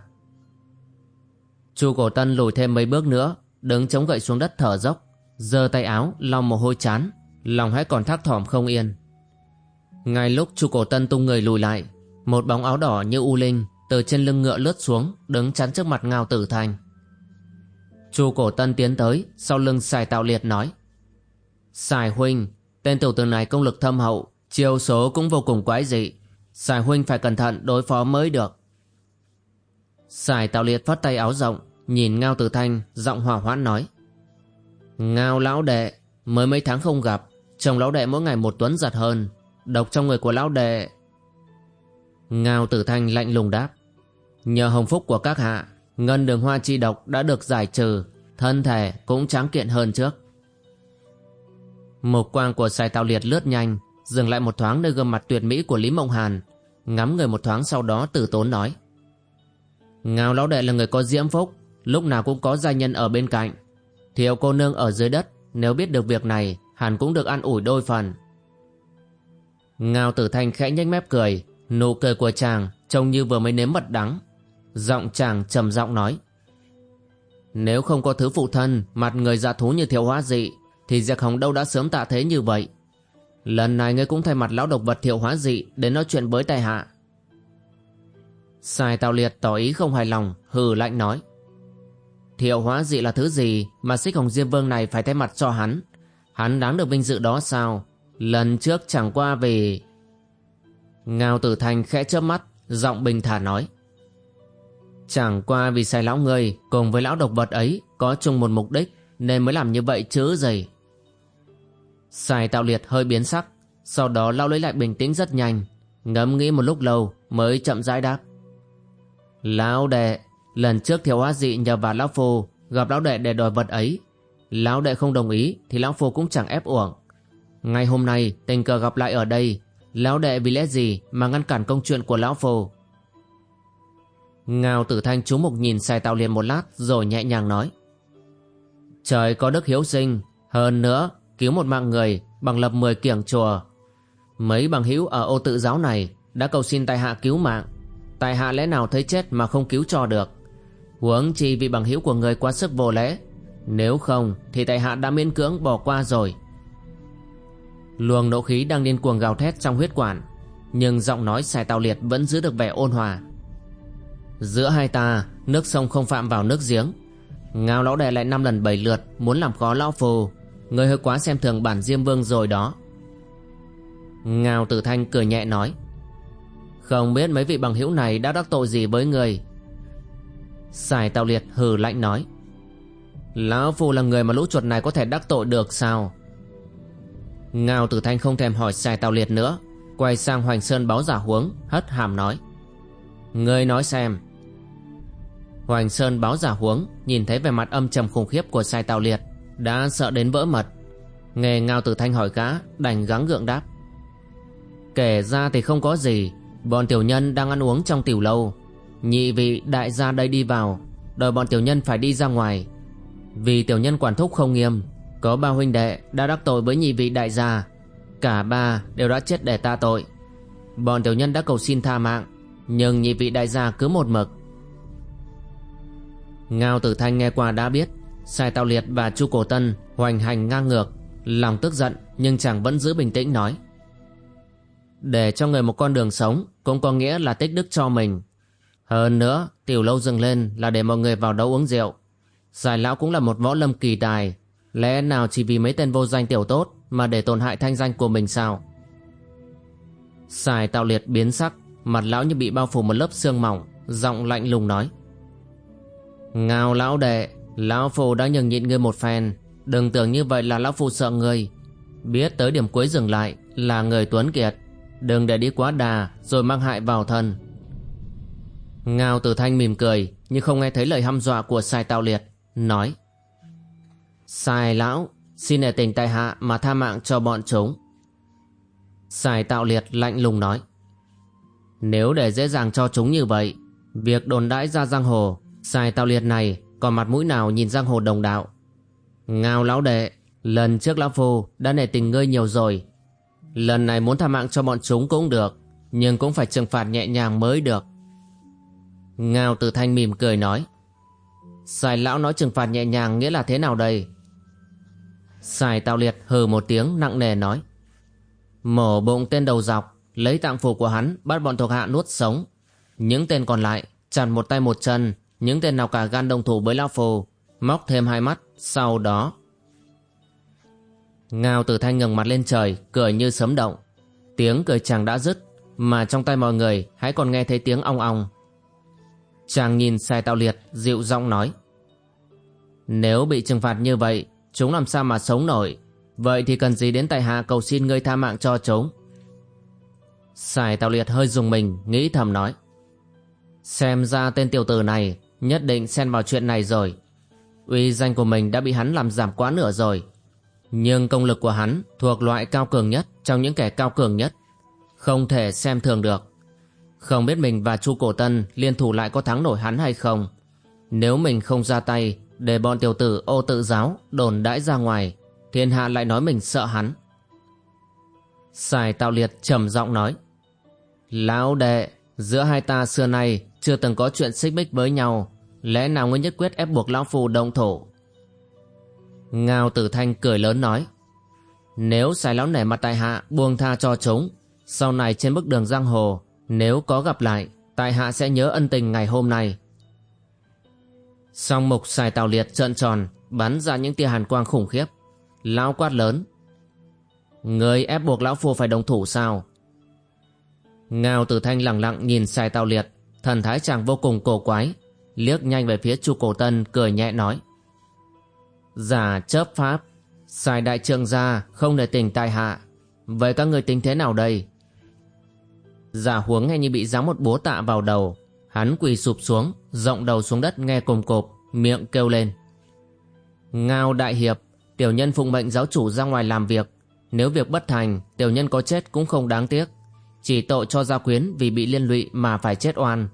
S1: Chu cổ tân lùi thêm mấy bước nữa, Đứng chống gậy xuống đất thở dốc, giơ tay áo, lau mồ hôi chán, Lòng hãy còn thác thỏm không yên. Ngay lúc chu cổ tân tung người lùi lại, Một bóng áo đỏ như u linh Từ trên lưng ngựa lướt xuống, Đứng chắn trước mặt ngao tử thành. Chu cổ tân tiến tới, Sau lưng xài tạo liệt nói, Xài huynh Tên tiểu tử này công lực thâm hậu, Chiêu số cũng vô cùng quái dị. Xài huynh phải cẩn thận đối phó mới được. Sài tạo liệt phát tay áo rộng, Nhìn Ngao Tử Thanh, Giọng hòa hoãn nói. Ngao lão đệ, Mới mấy tháng không gặp, Chồng lão đệ mỗi ngày một tuấn giật hơn, Độc trong người của lão đệ. Ngao Tử Thanh lạnh lùng đáp. Nhờ hồng phúc của các hạ, Ngân đường hoa chi độc đã được giải trừ, Thân thể cũng tráng kiện hơn trước. Một quang của sài tạo liệt lướt nhanh, Dừng lại một thoáng nơi gương mặt tuyệt mỹ của Lý Mộng Hàn, Ngắm người một thoáng sau đó từ tốn nói. Ngao lão đệ là người có diễm phúc, Lúc nào cũng có gia nhân ở bên cạnh. Thiệu cô nương ở dưới đất, Nếu biết được việc này, Hẳn cũng được ăn ủi đôi phần. Ngao tử thanh khẽ nhếch mép cười, Nụ cười của chàng Trông như vừa mới nếm mật đắng. Giọng chàng trầm giọng nói, Nếu không có thứ phụ thân, Mặt người dạ thú như thiệu hóa dị thì Diệp Hồng đâu đã sớm tạ thế như vậy Lần này ngươi cũng thay mặt lão độc vật thiệu hóa dị Để nói chuyện với tài hạ Sai Tào Liệt tỏ ý không hài lòng, hừ lạnh nói. Thiệu hóa dị là thứ gì mà xích hồng diêm vương này phải thay mặt cho hắn? Hắn đáng được vinh dự đó sao? Lần trước chẳng qua vì... Ngao tử thành khẽ chớp mắt, giọng bình thản nói. Chẳng qua vì sai lão người cùng với lão độc vật ấy có chung một mục đích nên mới làm như vậy chứ gì. Sai tạo liệt hơi biến sắc, sau đó lao lấy lại bình tĩnh rất nhanh, ngẫm nghĩ một lúc lâu mới chậm rãi đáp. Lão đệ, lần trước thiếu hóa dị nhờ vào lão phu gặp lão đệ để đòi vật ấy. Lão đệ không đồng ý thì lão phu cũng chẳng ép uổng. Ngày hôm nay tình cờ gặp lại ở đây, lão đệ vì lẽ gì mà ngăn cản công chuyện của lão phu? Ngao tử thanh chú mục nhìn xài tạo liền một lát rồi nhẹ nhàng nói. Trời có đức hiếu sinh, hơn nữa cứu một mạng người bằng lập 10 kiểng chùa. Mấy bằng hữu ở ô tự giáo này đã cầu xin tại hạ cứu mạng. Tại hạ lẽ nào thấy chết mà không cứu cho được? Huống chi vì bằng hữu của người quá sức vô lễ. Nếu không, thì tại hạ đã miễn cưỡng bỏ qua rồi. Luồng nộ khí đang điên cuồng gào thét trong huyết quản, Nhưng giọng nói xài tào liệt vẫn giữ được vẻ ôn hòa. Giữa hai ta, Nước sông không phạm vào nước giếng. Ngao lão đệ lại năm lần bảy lượt Muốn làm khó lão phù Người hơi quá xem thường bản diêm vương rồi đó. Ngao tử thanh cười nhẹ nói, không biết mấy vị bằng hữu này đã đắc tội gì với người? Sài Tào Liệt hừ lạnh nói, Lão Phu là người mà lũ chuột này có thể đắc tội được sao? Ngao Tử Thanh không thèm hỏi xài tào liệt nữa, Quay sang Hoành Sơn báo giả huống, Hất hàm nói, Ngươi nói xem. Hoành Sơn báo giả huống, Nhìn thấy vẻ mặt âm trầm khủng khiếp của sai tào liệt đã sợ đến vỡ mật. Nghe Ngao Tử Thanh hỏi gã Đành gắng gượng đáp. Kể ra thì không có gì, Bọn tiểu nhân đang ăn uống trong tiểu lâu. Nhị vị đại gia đây đi vào, Đòi bọn tiểu nhân phải đi ra ngoài. Vì tiểu nhân quản thúc không nghiêm, Có ba huynh đệ đã đắc tội với nhị vị đại gia. Cả ba đều đã chết để ta tội. Bọn tiểu nhân đã cầu xin tha mạng, Nhưng nhị vị đại gia cứ một mực. Ngao Tử Thanh nghe qua đã biết Sai Tào Liệt và Chu Cổ Tân hoành hành ngang ngược, Lòng tức giận nhưng chàng vẫn giữ bình tĩnh nói. Để cho người một con đường sống Cũng có nghĩa là tích đức cho mình. Hơn nữa, tiểu lâu dừng lên là để mọi người vào đấu uống rượu. Giải lão cũng là một võ lâm kỳ tài. Lẽ nào chỉ vì mấy tên vô danh tiểu tốt Mà để tổn hại thanh danh của mình sao? Xài tạo liệt biến sắc, Mặt lão như bị bao phủ một lớp xương mỏng, Giọng lạnh lùng nói. Ngao lão đệ Lão Phu đã nhường nhịn ngươi một phen. Đừng tưởng như vậy là Lão Phu sợ ngươi. Biết tới điểm cuối dừng lại Là người tuấn kiệt. Đừng để đi quá đà Rồi mang hại vào thân. Ngao Tử Thanh mỉm cười, Nhưng không nghe thấy lời hăm dọa của Sai Tạo Liệt, Nói. Sai lão, Xin để tình tại hạ mà tha mạng cho bọn chúng. Sai Tạo Liệt lạnh lùng nói. Nếu để dễ dàng cho chúng như vậy, Việc đồn đãi ra giang hồ, Sai Tạo Liệt này còn mặt mũi nào nhìn giang hồ đồng đạo? Ngao lão đệ, Lần trước lão phu đã nể tình ngươi nhiều rồi. Lần này muốn tha mạng cho bọn chúng cũng được, Nhưng cũng phải trừng phạt nhẹ nhàng mới được. Ngao Tử Thanh mỉm cười nói Sài lão nói trừng phạt nhẹ nhàng nghĩa là thế nào đây? Sài Tào Liệt hừ một tiếng nặng nề nói, Mổ bụng tên đầu dọc, Lấy tạng phủ của hắn bắt bọn thuộc hạ nuốt sống. Những tên còn lại, chặn một tay một chân những tên nào cả gan đồng thủ với lão phù, Móc thêm hai mắt, Sau đó Ngao Tử Thanh ngẩng mặt lên trời, Cười như sấm động. Tiếng cười chàng đã dứt, Mà trong tay mọi người, hãy còn nghe thấy tiếng ong ong. Chàng nhìn Sai Tạo Liệt, dịu giọng nói, Nếu bị trừng phạt như vậy, Chúng làm sao mà sống nổi? Vậy thì cần gì đến tại hạ cầu xin ngươi tha mạng cho chúng? Sài Tạo Liệt hơi dùng mình, Nghĩ thầm nói, Xem ra tên tiểu tử này Nhất định xen vào chuyện này rồi Uy danh của mình đã bị hắn làm giảm quá nửa rồi Nhưng công lực của hắn Thuộc loại cao cường nhất Trong những kẻ cao cường nhất Không thể xem thường được không biết mình và Chu Cổ Tân liên thủ lại có thắng nổi hắn hay không. Nếu mình không ra tay để bọn tiểu tử ô tự giáo đồn đãi ra ngoài, thiên hạ lại nói mình sợ hắn. Sài Tạo Liệt trầm giọng nói. Lão đệ, giữa hai ta xưa nay chưa từng có chuyện xích bích với nhau, lẽ nào ngươi nhất quyết ép buộc lão phu động thổ? Ngao Tử Thanh cười lớn nói. Nếu Sai lão nể mặt tại hạ buông tha cho chúng, sau này trên bức đường giang hồ nếu có gặp lại, tại hạ sẽ nhớ ân tình ngày hôm nay. Song mục xài Tào liệt trợn tròn, bắn ra những tia hàn quang khủng khiếp. Lão quát lớn. Người ép buộc lão phu phải đồng thủ sao? Ngao tử thanh lặng lặng nhìn xài Tào liệt, thần thái chàng vô cùng cổ quái, liếc nhanh về phía chu cổ tân cười nhẹ nói. Giả chớp pháp, xài đại trượng ra không để tình tại hạ. Vậy các người tính thế nào đây? Giả huống nghe như bị giáng một búa tạ vào đầu Hắn quỳ sụp xuống Rộng đầu xuống đất nghe cồm cộp Miệng kêu lên Ngao đại hiệp Tiểu nhân phụng mệnh giáo chủ ra ngoài làm việc Nếu việc bất thành Tiểu nhân có chết cũng không đáng tiếc Chỉ tội cho gia quyến vì bị liên lụy mà phải chết oan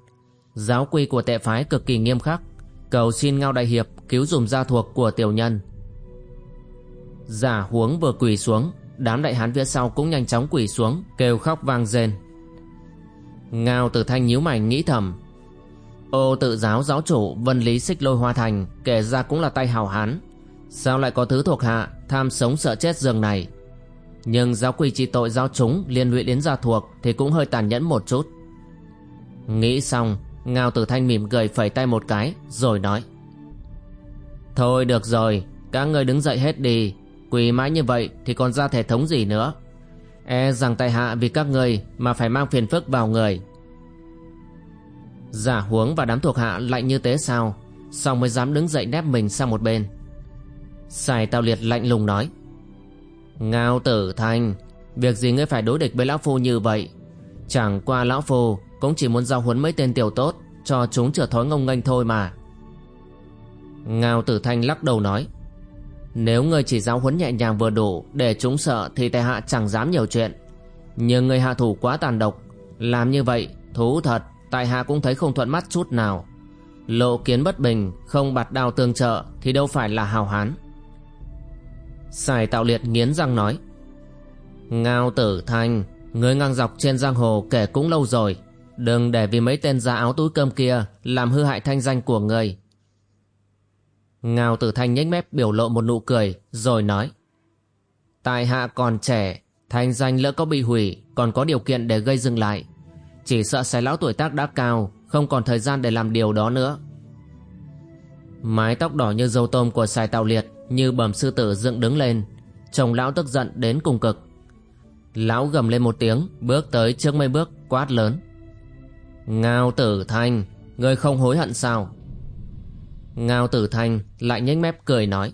S1: Giáo quy của tệ phái cực kỳ nghiêm khắc. Cầu xin Ngao đại hiệp Cứu dùm gia thuộc của tiểu nhân. Giả huống vừa quỳ xuống, Đám đại hán phía sau cũng nhanh chóng quỳ xuống, Kêu khóc vang rên Ngao tử thanh nhíu mày nghĩ thầm. Ô tự giáo giáo chủ, Vân Lý Xích Lôi Hoa Thành, Kể ra cũng là tay hào hán. Sao lại có thứ thuộc hạ Tham sống sợ chết giường này? Nhưng giáo quy trị tội giao chúng Liên lụy đến gia thuộc Thì cũng hơi tàn nhẫn một chút. Nghĩ xong Ngao tử thanh mỉm cười phẩy tay một cái, Rồi nói. Thôi được rồi, Các người đứng dậy hết đi. Quỳ mãi như vậy thì còn ra thể thống gì nữa? E rằng tại hạ vì các người mà phải mang phiền phức vào người. Giả huống và đám thuộc hạ lạnh như thế sao, Xong mới dám đứng dậy nép mình sang một bên. Sài Tào Liệt lạnh lùng nói. Ngao tử thanh, Việc gì ngươi phải đối địch với Lão Phu như vậy? Chẳng qua Lão Phu cũng chỉ muốn giao huấn mấy tên tiểu tốt, Cho chúng trở thói ngông nghênh thôi mà. Ngao tử thanh lắc đầu nói, Nếu ngươi chỉ giáo huấn nhẹ nhàng vừa đủ Để chúng sợ thì tài hạ chẳng dám nhiều chuyện. Nhưng người hạ thủ quá tàn độc, Làm như vậy, Thú thật, Tại hạ cũng thấy không thuận mắt chút nào. Lộ kiến bất bình, Không bạt đao tương trợ Thì đâu phải là hào hán. Sài tạo liệt nghiến răng nói, Ngao tử thanh Người ngang dọc trên giang hồ kể cũng lâu rồi Đừng để vì mấy tên giá áo túi cơm kia Làm hư hại thanh danh của người. Ngao tử thanh nhếch mép biểu lộ một nụ cười, Rồi nói, Tại hạ còn trẻ, Thanh danh lỡ có bị hủy, Còn có điều kiện để gây dừng lại. Chỉ sợ sai lão tuổi tác đã cao, Không còn thời gian để làm điều đó nữa. Mái tóc đỏ như dâu tôm của sài tạo liệt Như bẩm sư tử dựng đứng lên, Chồng lão tức giận đến cùng cực. Lão gầm lên một tiếng, Bước tới trước mấy bước, quát lớn Ngao tử thanh Ngươi không hối hận sao? Ngao tử thanh lại nhếch mép cười nói,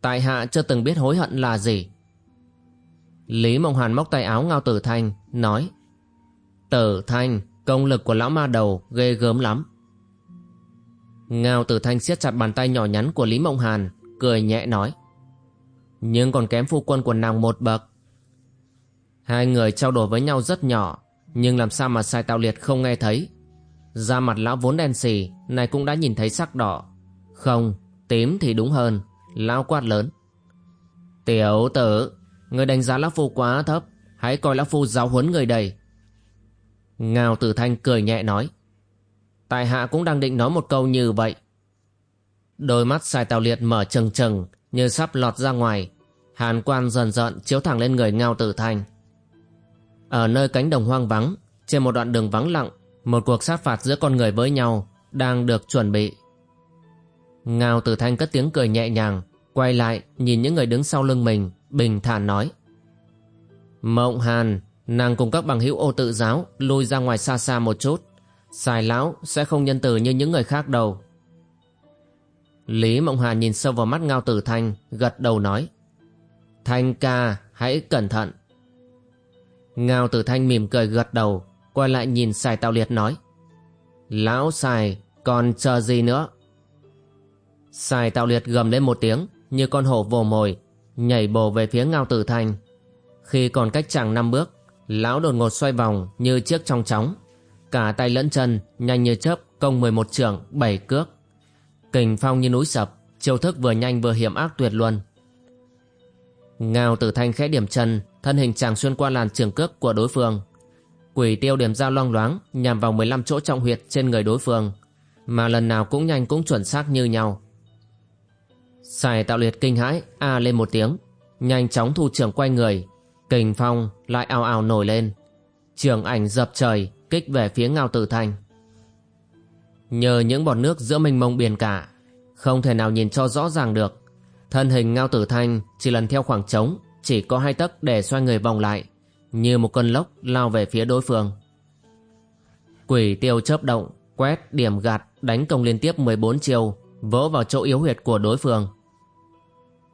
S1: Tại hạ chưa từng biết hối hận là gì. Lý Mộng Hàn móc tay áo Ngao tử thanh, Nói, Tử thanh, Công lực của lão ma đầu ghê gớm lắm. Ngao tử thanh siết chặt bàn tay nhỏ nhắn của Lý Mộng Hàn, Cười nhẹ nói, Nhưng còn kém phu quân của nàng một bậc. Hai người trao đổi với nhau rất nhỏ nhưng làm sao mà sai tạo liệt không nghe thấy? Da mặt lão vốn đen xì Này cũng đã nhìn thấy sắc đỏ. Không, tím thì đúng hơn. Lão quát lớn. Tiểu tử Người đánh giá lão phu quá thấp. Hãy coi lão phu giáo huấn người đầy Ngao tử thanh cười nhẹ nói. Tài hạ cũng đang định nói một câu như vậy. Đôi mắt sai Tạo liệt mở trừng trừng Như sắp lọt ra ngoài. Hàn quan dần dần chiếu thẳng lên người Ngao tử thanh. Ở nơi cánh đồng hoang vắng Trên một đoạn đường vắng lặng một cuộc sát phạt giữa con người với nhau đang được chuẩn bị. Ngao Tử Thanh cất tiếng cười nhẹ nhàng, quay lại nhìn những người đứng sau lưng mình, bình thản nói. Mộng Hàn, nàng cùng các bằng hữu ô tự giáo lui ra ngoài xa xa một chút. Xài lão sẽ không nhân từ như những người khác đâu. Lý Mộng Hàn nhìn sâu vào mắt Ngao Tử Thanh, gật đầu nói. Thanh ca, hãy cẩn thận. Ngao Tử Thanh mỉm cười gật đầu, quay lại nhìn xài Tào Liệt nói. Lão xài còn chờ gì nữa? Xài Tào Liệt gầm lên một tiếng như con hổ vồ mồi nhảy bồ về phía Ngao Tử Thanh. Khi còn cách chẳng năm bước lão đột ngột xoay vòng như chiếc trong chóng. Cả tay lẫn chân nhanh như chớp công 11 trường bảy cước. Kình phong như núi sập chiêu thức vừa nhanh vừa hiểm ác tuyệt luân. Ngao Tử Thanh khẽ điểm chân thân hình chàng xuyên qua làn trường cước của đối phương Quỷ tiêu điểm ra loang loáng nhằm vào 15 chỗ trọng huyệt trên người đối phương, mà lần nào cũng nhanh cũng chuẩn xác như nhau. Sài tạo liệt kinh hãi, a lên một tiếng, nhanh chóng thu trưởng quay người, kình phong lại ào ào nổi lên. Trường ảnh dập trời, kích về phía ngao tử thanh. Nhờ những bọt nước giữa mênh mông biển cả, không thể nào nhìn cho rõ ràng được. Thân hình ngao tử thanh chỉ lần theo khoảng trống, chỉ có hai tấc để xoay người vòng lại, như một cơn lốc lao về phía đối phương. Quỷ tiêu chớp động, quét, điểm gạt, đánh công liên tiếp 14 chiêu, vỗ vào chỗ yếu huyệt của đối phương.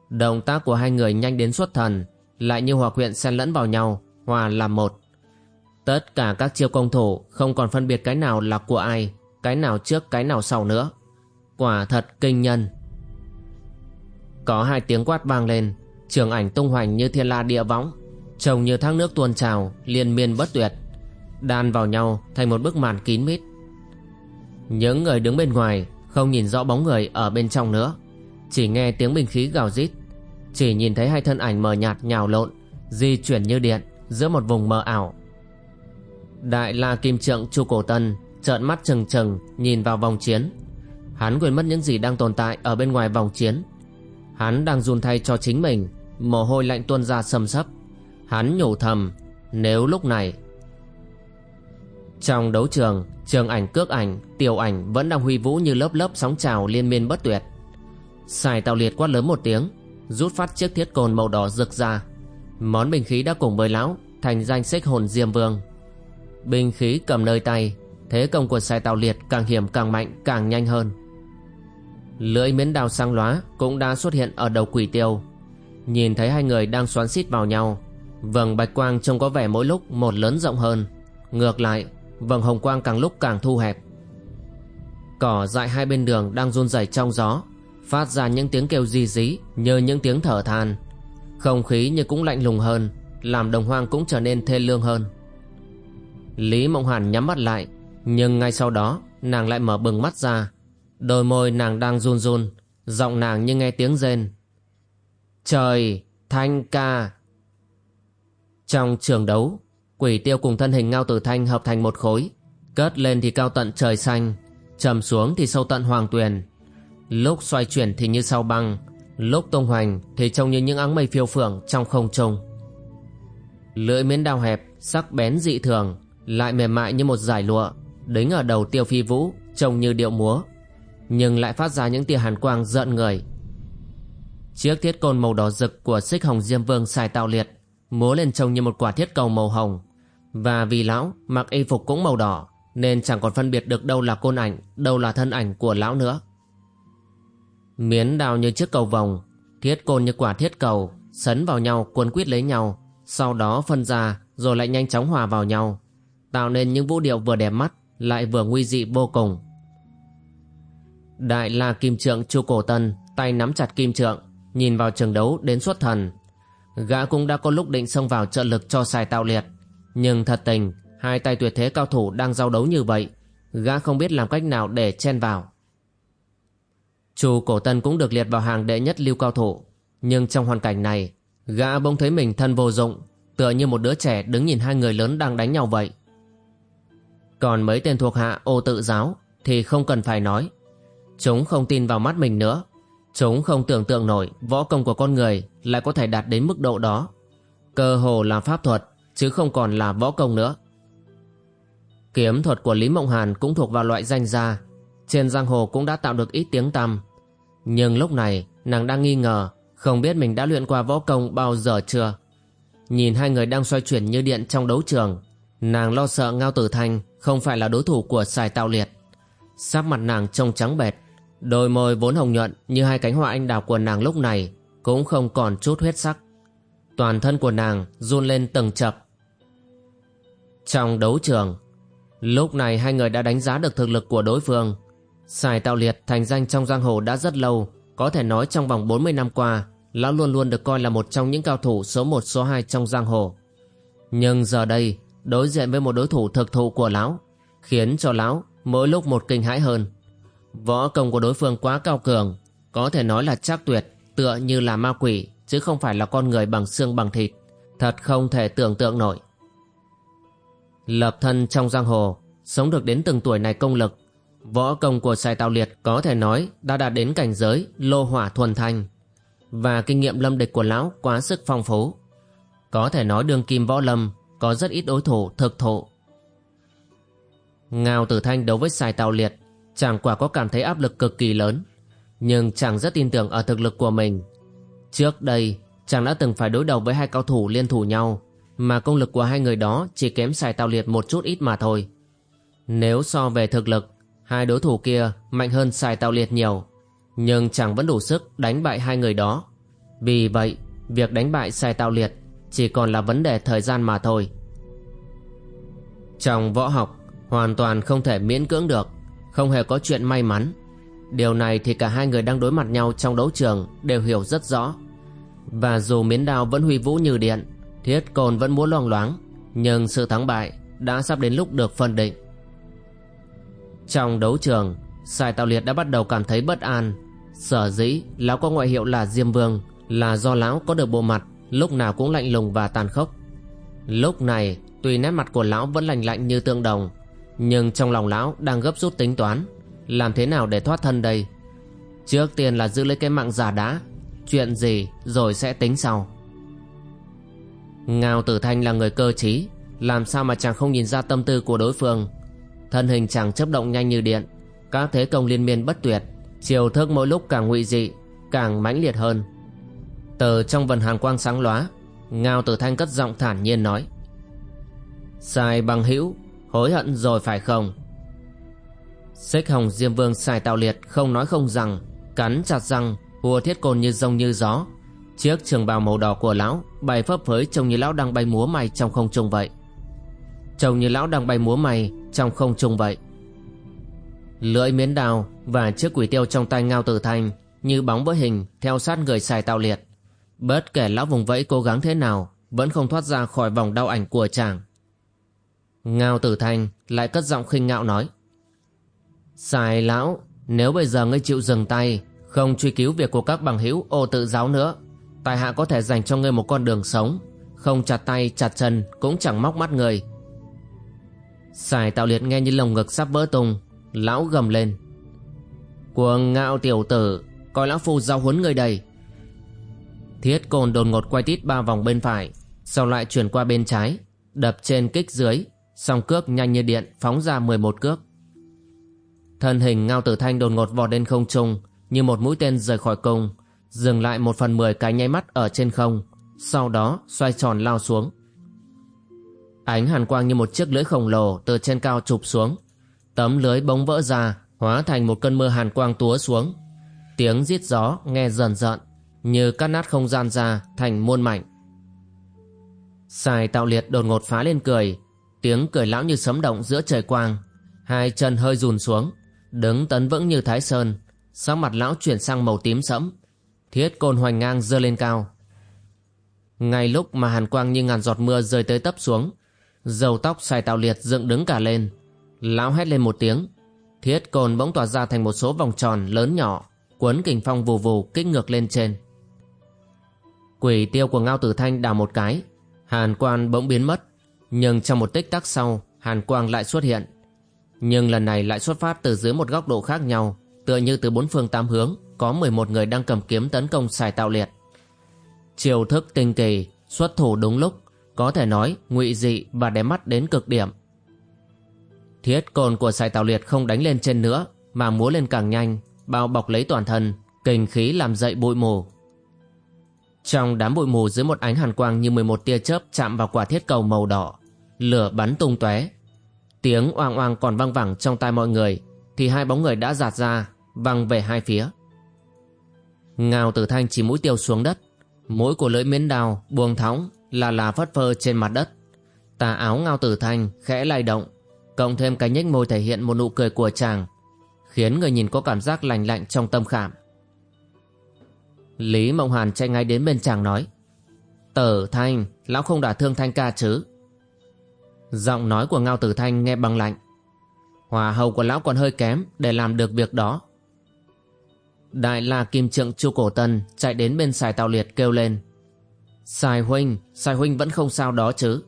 S1: Động tác của hai người nhanh đến xuất thần, lại như hòa quyện xen lẫn vào nhau, hòa làm một. Tất cả các chiêu công thủ không còn phân biệt cái nào là của ai, cái nào trước cái nào sau nữa. Quả thật kinh nhân. Có hai tiếng quát vang lên, trường ảnh tung hoành như thiên la địa võng, trông như thác nước tuôn trào liên miên bất tuyệt. Đan vào nhau thành một bức màn kín mít. Những người đứng bên ngoài không nhìn rõ bóng người ở bên trong nữa. Chỉ nghe tiếng binh khí gào rít. Chỉ nhìn thấy hai thân ảnh mờ nhạt nhào lộn di chuyển như điện giữa một vùng mờ ảo. Đại la kim trượng chu cổ tân trợn mắt trừng trừng nhìn vào vòng chiến. Hắn quên mất những gì đang tồn tại ở bên ngoài vòng chiến hắn đang run thay cho chính mình, mồ hôi lạnh tuôn ra sầm sấp. Hắn nhủ thầm, Nếu lúc này. Trong đấu trường Trường ảnh, cước ảnh, Tiểu ảnh vẫn đang huy vũ như lớp lớp sóng trào liên miên bất tuyệt. Xài tàu liệt quát lớn một tiếng, Rút phát chiếc thiết cồn màu đỏ rực ra. Món binh khí đã cùng với lão, Thành danh xích hồn diêm vương. Binh khí cầm nơi tay, Thế công của xài tàu liệt càng hiểm càng mạnh, càng nhanh hơn. Lưỡi miến đào sang lóa cũng đã xuất hiện ở đầu quỷ tiêu. Nhìn thấy hai người đang xoắn xít vào nhau, Vầng bạch quang trông có vẻ mỗi lúc một lớn rộng hơn. Ngược lại, Vầng hồng quang càng lúc càng thu hẹp. Cỏ dại hai bên đường đang run rẩy trong gió, Phát ra những tiếng kêu di dí Như những tiếng thở than. Không khí như cũng lạnh lùng hơn, Làm đồng hoang cũng trở nên thê lương hơn. Lý Mộng Hàn nhắm mắt lại, Nhưng ngay sau đó, Nàng lại mở bừng mắt ra Đôi môi nàng đang run run, Giọng nàng như nghe tiếng rên. Trời, Thanh ca. Trong trường đấu, Quỷ tiêu cùng thân hình Ngao Tử Thanh hợp thành một khối, Cất lên thì cao tận trời xanh, trầm xuống thì sâu tận hoàng tuyền. Lúc xoay chuyển thì như sao băng, lúc tung hoành thì trông như những áng mây phiêu phượng trong không trung. Lưỡi miến đao hẹp, sắc bén dị thường, lại mềm mại như một giải lụa đính ở đầu tiêu phi vũ, trông như điệu múa nhưng lại phát ra những tia hàn quang giận người. Chiếc thiết côn màu đỏ rực của xích hồng diêm vương xài tạo liệt, múa lên trông như một quả thiết cầu màu hồng. Và vì lão mặc y phục cũng màu đỏ, nên chẳng còn phân biệt được đâu là côn ảnh, đâu là thân ảnh của lão nữa. Miến đào như chiếc cầu vòng, thiết côn như quả thiết cầu, sấn vào nhau, cuốn quýt lấy nhau, sau đó phân ra rồi lại nhanh chóng hòa vào nhau, tạo nên những vũ điệu vừa đẹp mắt, lại vừa nguy dị vô cùng đại la kim trượng chu cổ tân tay nắm chặt kim trượng, nhìn vào trường đấu đến xuất thần. Gã cũng đã có lúc định xông vào trợ lực cho xài tạo liệt. Nhưng thật tình, Hai tay tuyệt thế cao thủ đang giao đấu như vậy, Gã không biết làm cách nào để chen vào. Chu cổ tân cũng được liệt vào hàng đệ nhất lưu cao thủ, Nhưng trong hoàn cảnh này, Gã bỗng thấy mình thân vô dụng, Tựa như một đứa trẻ đứng nhìn hai người lớn đang đánh nhau vậy. Còn mấy tên thuộc hạ ô tự giáo Thì không cần phải nói. Chúng không tin vào mắt mình nữa. Chúng không tưởng tượng nổi Võ công của con người Lại có thể đạt đến mức độ đó. Cơ hồ là pháp thuật, Chứ không còn là võ công nữa. Kiếm thuật của Lý Mộng Hàn cũng thuộc vào loại danh gia. Trên giang hồ cũng đã tạo được ít tiếng tăm. Nhưng lúc này, nàng đang nghi ngờ, Không biết mình đã luyện qua võ công bao giờ chưa. Nhìn hai người đang xoay chuyển như điện trong đấu trường, Nàng lo sợ Ngao Tử Thanh Không phải là đối thủ của Sài Tạo Liệt. Sắc mặt nàng trông trắng bệt Đôi môi vốn hồng nhuận Như hai cánh hoa anh đào của nàng lúc này Cũng không còn chút huyết sắc Toàn thân của nàng run lên từng chập Trong đấu trường Lúc này hai người đã đánh giá được thực lực của đối phương. Sài Tạo Liệt thành danh trong giang hồ đã rất lâu, có thể nói trong vòng 40 năm qua, lão luôn luôn được coi là một trong những cao thủ số 1 số 2 trong giang hồ. Nhưng giờ đây, đối diện với một đối thủ thực thụ của lão, khiến cho lão mỗi lúc một kinh hãi hơn. Võ công của đối phương quá cao cường, có thể nói là chắc tuyệt, tựa như là ma quỷ, chứ không phải là con người bằng xương bằng thịt. Thật không thể tưởng tượng nổi. Lập thân trong giang hồ, sống được đến từng tuổi này công lực, võ công của Sài Tào Liệt có thể nói đã đạt đến cảnh giới lô hỏa thuần thanh. Và kinh nghiệm lâm địch của lão quá sức phong phú. Có thể nói đường kim võ lâm có rất ít đối thủ thực thụ. Ngao Tử Thanh đấu với Sài Tào Liệt chàng quả có cảm thấy áp lực cực kỳ lớn. Nhưng chàng rất tin tưởng ở thực lực của mình. Trước đây, chàng đã từng phải đối đầu với hai cao thủ liên thủ nhau mà công lực của hai người đó chỉ kém xài tào liệt một chút ít mà thôi. Nếu so về thực lực, hai đối thủ kia mạnh hơn xài tào liệt nhiều, nhưng chàng vẫn đủ sức đánh bại hai người đó. Vì vậy, việc đánh bại xài tào liệt chỉ còn là vấn đề thời gian mà thôi. Trong võ học, hoàn toàn không thể miễn cưỡng được, không hề có chuyện may mắn. Điều này thì cả hai người đang đối mặt nhau trong đấu trường đều hiểu rất rõ. Và dù miến đao vẫn huy vũ như điện, Thiết còn vẫn muốn loang loáng Nhưng sự thắng bại đã sắp đến lúc được phân định Trong đấu trường Sài Tạo Liệt đã bắt đầu cảm thấy bất an Sở dĩ Lão có ngoại hiệu là Diêm Vương Là do Lão có được bộ mặt Lúc nào cũng lạnh lùng và tàn khốc Lúc này Tuy nét mặt của Lão vẫn lạnh lạnh như tương đồng nhưng trong lòng Lão đang gấp rút tính toán, Làm thế nào để thoát thân đây? Trước tiên là giữ lấy cái mạng giả đã, Chuyện gì rồi sẽ tính sau. Ngao Tử Thanh là người cơ trí, Làm sao mà chàng không nhìn ra tâm tư của đối phương? Thân hình chàng chấp động nhanh như điện, Các thế công liên miên bất tuyệt Chiều thức mỗi lúc càng ngụy dị, Càng mãnh liệt hơn. Từ trong vần hàn quang sáng lóa, Ngao Tử Thanh cất giọng thản nhiên nói, Sai bằng hữu Hối hận rồi phải không? Xích hồng Diêm Vương xài tạo liệt Không nói không rằng, Cắn chặt răng, Hùa thiết côn như rông như gió. Chiếc trường bào màu đỏ của lão Bay phấp phới trông như lão đang bay múa may trong không trung vậy. Trông như lão đang bay múa may Trong không trung vậy. Lưỡi miến đào Và chiếc quỷ tiêu trong tay ngao tử thanh Như bóng với hình Theo sát người xài tạo liệt. Bất kể lão vùng vẫy cố gắng thế nào, Vẫn không thoát ra khỏi vòng đau ảnh của chàng. Ngao tử thanh lại cất giọng khinh ngạo nói Xài lão, Nếu bây giờ ngươi chịu dừng tay, Không truy cứu việc của các bằng hữu ô tự giáo nữa Tài hạ có thể dành cho ngươi một con đường sống, Không chặt tay, chặt chân Cũng chẳng móc mắt người. Xài tạo liệt nghe như lồng ngực sắp vỡ tung, Lão gầm lên Cuồng ngạo tiểu tử, Coi lão phu giao huấn người đây. Thiết côn đồn ngột quay tít ba vòng bên phải, Sau lại chuyển qua bên trái, Đập trên kích dưới Song cước nhanh như điện, phóng ra 11 cước. Thân hình Ngao Tử Thanh đột ngột vọt lên không trung, Như một mũi tên rời khỏi cung Dừng lại một phần mười cái nháy mắt ở trên không, Sau đó xoay tròn lao xuống. Ánh hàn quang như một chiếc lưỡi khổng lồ Từ trên cao chụp xuống, Tấm lưới bóng vỡ ra, Hóa thành một cơn mưa hàn quang túa xuống. Tiếng rít gió nghe dần dợn Như cắt nát không gian ra thành muôn mảnh. Xài tạo liệt đột ngột phá lên cười Tiếng cười lão như sấm động giữa trời quang. Hai chân hơi rùn xuống, Đứng tấn vững như thái sơn. Sắc mặt lão chuyển sang màu tím sẫm, Thiết côn hoành ngang dơ lên cao. Ngay lúc mà hàn quang như ngàn giọt mưa rơi tới tấp xuống, Dầu tóc xài tạo liệt dựng đứng cả lên. Lão hét lên một tiếng, Thiết côn bỗng tỏa ra thành một số vòng tròn lớn nhỏ, Cuốn kình phong vù vù kích ngược lên trên. Quỷ tiêu của Ngao Tử Thanh đào một cái, Hàn quan bỗng biến mất. Nhưng trong một tích tắc sau, Hàn quang lại xuất hiện. Nhưng lần này lại xuất phát từ dưới một góc độ khác nhau, Tựa như từ bốn phương tám hướng, Có 11 người đang cầm kiếm tấn công xài tạo liệt. Chiều thức tinh kỳ, Xuất thủ đúng lúc, Có thể nói ngụy dị và đẹp mắt đến cực điểm. Thiết cồn của xài tạo liệt không đánh lên trên nữa, Mà múa lên càng nhanh, Bao bọc lấy toàn thân Kình khí làm dậy bụi mù. Trong đám bụi mù dưới một ánh hàn quang Như 11 tia chớp chạm vào quả thiết cầu màu đỏ Lửa bắn tung tóe. Tiếng oang oang còn vang vẳng trong tai mọi người Thì hai bóng người đã giạt ra Văng về hai phía. Ngào tử thanh chỉ mũi tiêu xuống đất Mũi của lưỡi miến đào buông thõng Là là phất phơ trên mặt đất. Tà áo ngao tử thanh khẽ lay động Cộng thêm cái nhếch môi thể hiện một nụ cười của chàng Khiến người nhìn có cảm giác lành lạnh trong tâm khảm. Lý Mộng Hàn chạy ngay đến bên chàng nói Tử Thanh, lão không đả thương Thanh ca chứ? Giọng nói của Ngao Tử Thanh nghe bằng lạnh. Hòa hầu của lão còn hơi kém để làm được việc đó. Đại la kim trượng chu cổ tân chạy đến bên xài tàu liệt kêu lên. Xài huynh, xài huynh vẫn không sao đó chứ?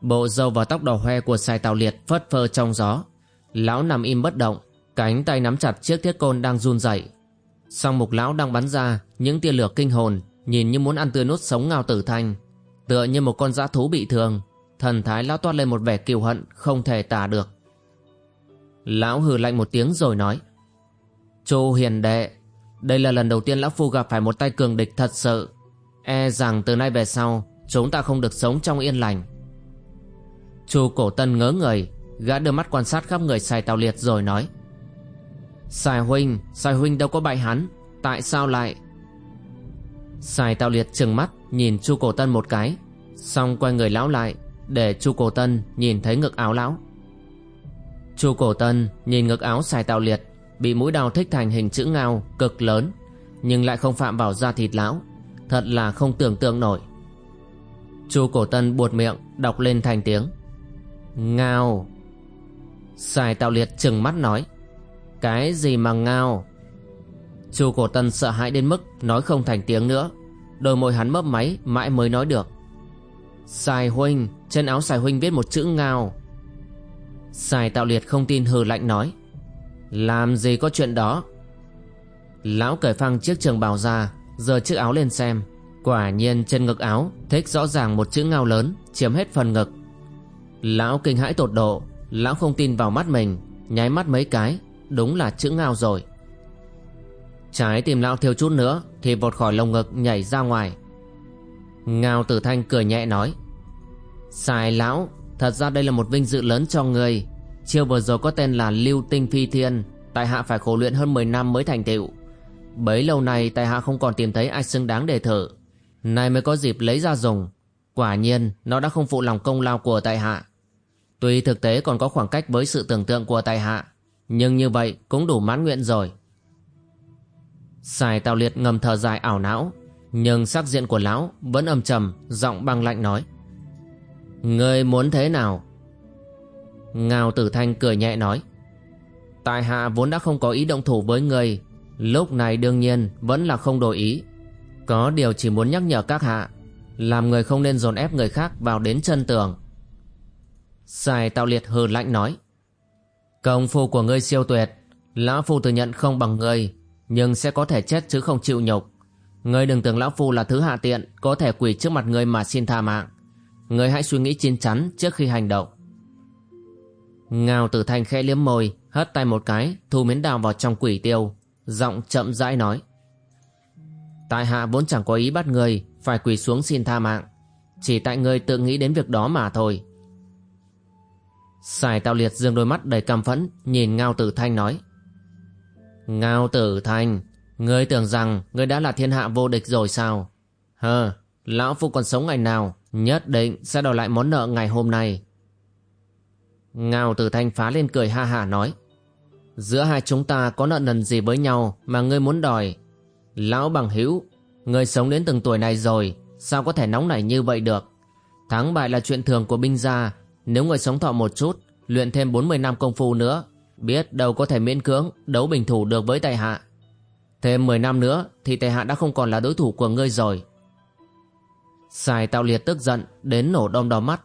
S1: Bộ râu và tóc đỏ hoe của xài tàu liệt phất phơ trong gió. Lão nằm im bất động Cánh tay nắm chặt chiếc thiết côn đang run rẩy. Song mục lão đang bắn ra Những tia lửa kinh hồn Nhìn như muốn ăn tươi nốt sống ngao tử thanh Tựa như một con dã thú bị thương. Thần thái lão toát lên một vẻ kiều hận, Không thể tả được. Lão hừ lạnh một tiếng rồi nói, Chu hiền đệ, Đây là lần đầu tiên lão phu gặp phải một tay cường địch thật sự. E rằng từ nay về sau, Chúng ta không được sống trong yên lành. Chu cổ tân ngớ người, Gã đưa mắt quan sát khắp người xài tào liệt rồi nói Xài huynh Xài huynh đâu có bại hắn, Tại sao lại? Xài tào liệt trừng mắt, Nhìn chu cổ tân một cái, Xong quay người lão lại. Để chu cổ tân nhìn thấy ngực áo lão. Chu cổ tân nhìn ngực áo xài tạo liệt, Bị mũi đao thích thành hình chữ ngao Cực lớn, Nhưng lại không phạm vào da thịt lão, Thật là không tưởng tượng nổi. Chu cổ tân buột miệng, Đọc lên thành tiếng. Ngao. Xài tạo liệt chừng mắt nói, Cái gì mà ngao? Chu cổ tân sợ hãi đến mức Nói không thành tiếng nữa, Đôi môi hắn mấp máy mãi mới nói được. Sài huynh Trên áo sài huynh viết một chữ ngao. Sài tạo liệt không tin hừ lạnh nói, Làm gì có chuyện đó? Lão cởi phăng chiếc trường bào ra Giờ chiếc áo lên xem. Quả nhiên trên ngực áo Thích rõ ràng một chữ ngao lớn, Chiếm hết phần ngực. Lão kinh hãi tột độ, Lão không tin vào mắt mình, Nháy mắt mấy cái, Đúng là chữ ngao rồi. Trái tim lão thiếu chút nữa Thì vọt khỏi lồng ngực nhảy ra ngoài. Ngao tử thanh cười nhẹ nói Sai lão Thật ra đây là một vinh dự lớn cho người Chiêu vừa rồi có tên là Lưu Tinh Phi Thiên tại hạ phải khổ luyện hơn 10 năm mới thành tựu. Bấy lâu nay tại hạ không còn tìm thấy ai xứng đáng để thử. Nay mới có dịp lấy ra dùng. Quả nhiên nó đã không phụ lòng công lao của tại hạ. Tuy thực tế còn có khoảng cách với sự tưởng tượng của tại hạ, nhưng như vậy cũng đủ mãn nguyện rồi. Sài Tào Liệt ngầm thở dài ảo não, nhưng sắc diện của lão vẫn âm trầm, giọng băng lạnh nói. Ngươi muốn thế nào? Ngao Tử Thanh cười nhẹ nói. Tại hạ vốn đã không có ý động thủ với ngươi, lúc này đương nhiên vẫn là không đổi ý. Có điều chỉ muốn nhắc nhở các hạ, làm người không nên dồn ép người khác vào đến chân tường. Sài Tào Liệt hừ lạnh nói. Công phu của ngươi siêu tuyệt, lão phu thừa nhận không bằng ngươi, nhưng sẽ có thể chết chứ không chịu nhục. Ngươi đừng tưởng lão phu là thứ hạ tiện, có thể quỳ trước mặt ngươi mà xin tha mạng. Ngươi hãy suy nghĩ chín chắn trước khi hành động. Ngao tử thanh khẽ liếm môi, hất tay một cái, thu miến đào vào trong quỷ tiêu, giọng chậm rãi nói. Tại hạ vốn chẳng có ý bắt ngươi phải quỳ xuống xin tha mạng, chỉ tại ngươi tự nghĩ đến việc đó mà thôi. Sài Tào Liệt dương đôi mắt đầy căm phẫn nhìn Ngao Tử Thanh nói. Ngao Tử Thanh, ngươi tưởng rằng ngươi đã là thiên hạ vô địch rồi sao? Hờ, lão phu còn sống ngày nào, nhất định sẽ đòi lại món nợ ngày hôm nay. Ngao Tử Thanh phá lên cười ha hả nói. Giữa hai chúng ta có nợ nần gì với nhau mà ngươi muốn đòi? Lão bằng hữu, ngươi sống đến từng tuổi này rồi, sao có thể nóng nảy như vậy được? Thắng bại là chuyện thường của binh gia, nếu người sống thọ một chút, luyện thêm 40 năm công phu nữa, biết đâu có thể miễn cưỡng đấu bình thủ được với tài hạ. Thêm 10 năm nữa thì tài hạ đã không còn là đối thủ của ngươi rồi. Sài tạo liệt tức giận đến nổ đom đóm mắt,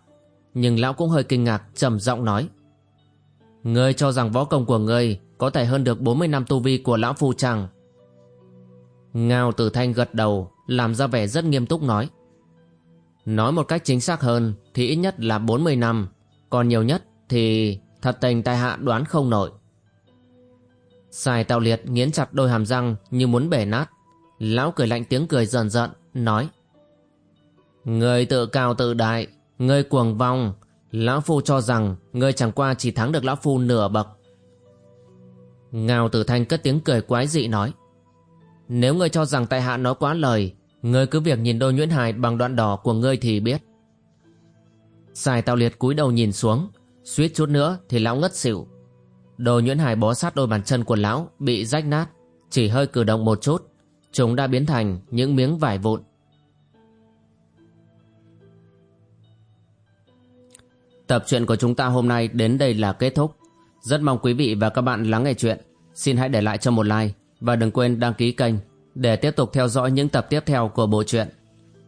S1: nhưng lão cũng hơi kinh ngạc trầm giọng nói. Ngươi cho rằng võ công của ngươi có thể hơn được 40 năm tu vi của lão phu chàng. Ngao tử thanh gật đầu, làm ra vẻ rất nghiêm túc nói. Nói một cách chính xác hơn thì ít nhất là 40 năm, còn nhiều nhất thì thật tình tai hạ đoán không nổi. Sài tạo liệt nghiến chặt đôi hàm răng như muốn bể nát. Lão cười lạnh tiếng cười giận dần, nói Người tự cao tự đại, người cuồng vong, Lão Phu cho rằng người chẳng qua chỉ thắng được Lão Phu nửa bậc. Ngao Tử Thanh cất tiếng cười quái dị nói Nếu ngươi cho rằng tại hạ nói quá lời Ngươi cứ việc nhìn đôi nhuyễn hài bằng đoạn đỏ của ngươi thì biết. Sài Tào Liệt cúi đầu nhìn xuống, suýt chút nữa thì lão ngất xỉu. Đồ nhuyễn hài bó sát đôi bàn chân của lão bị rách nát, chỉ hơi cử động một chút, chúng đã biến thành những miếng vải vụn. Tập truyện của chúng ta hôm nay đến đây là kết thúc. Rất mong quý vị và các bạn lắng nghe chuyện. Xin hãy để lại cho một like và đừng quên đăng ký kênh để tiếp tục theo dõi những tập tiếp theo của bộ truyện.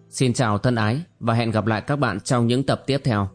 S1: Xin chào thân ái và hẹn gặp lại các bạn trong những tập tiếp theo.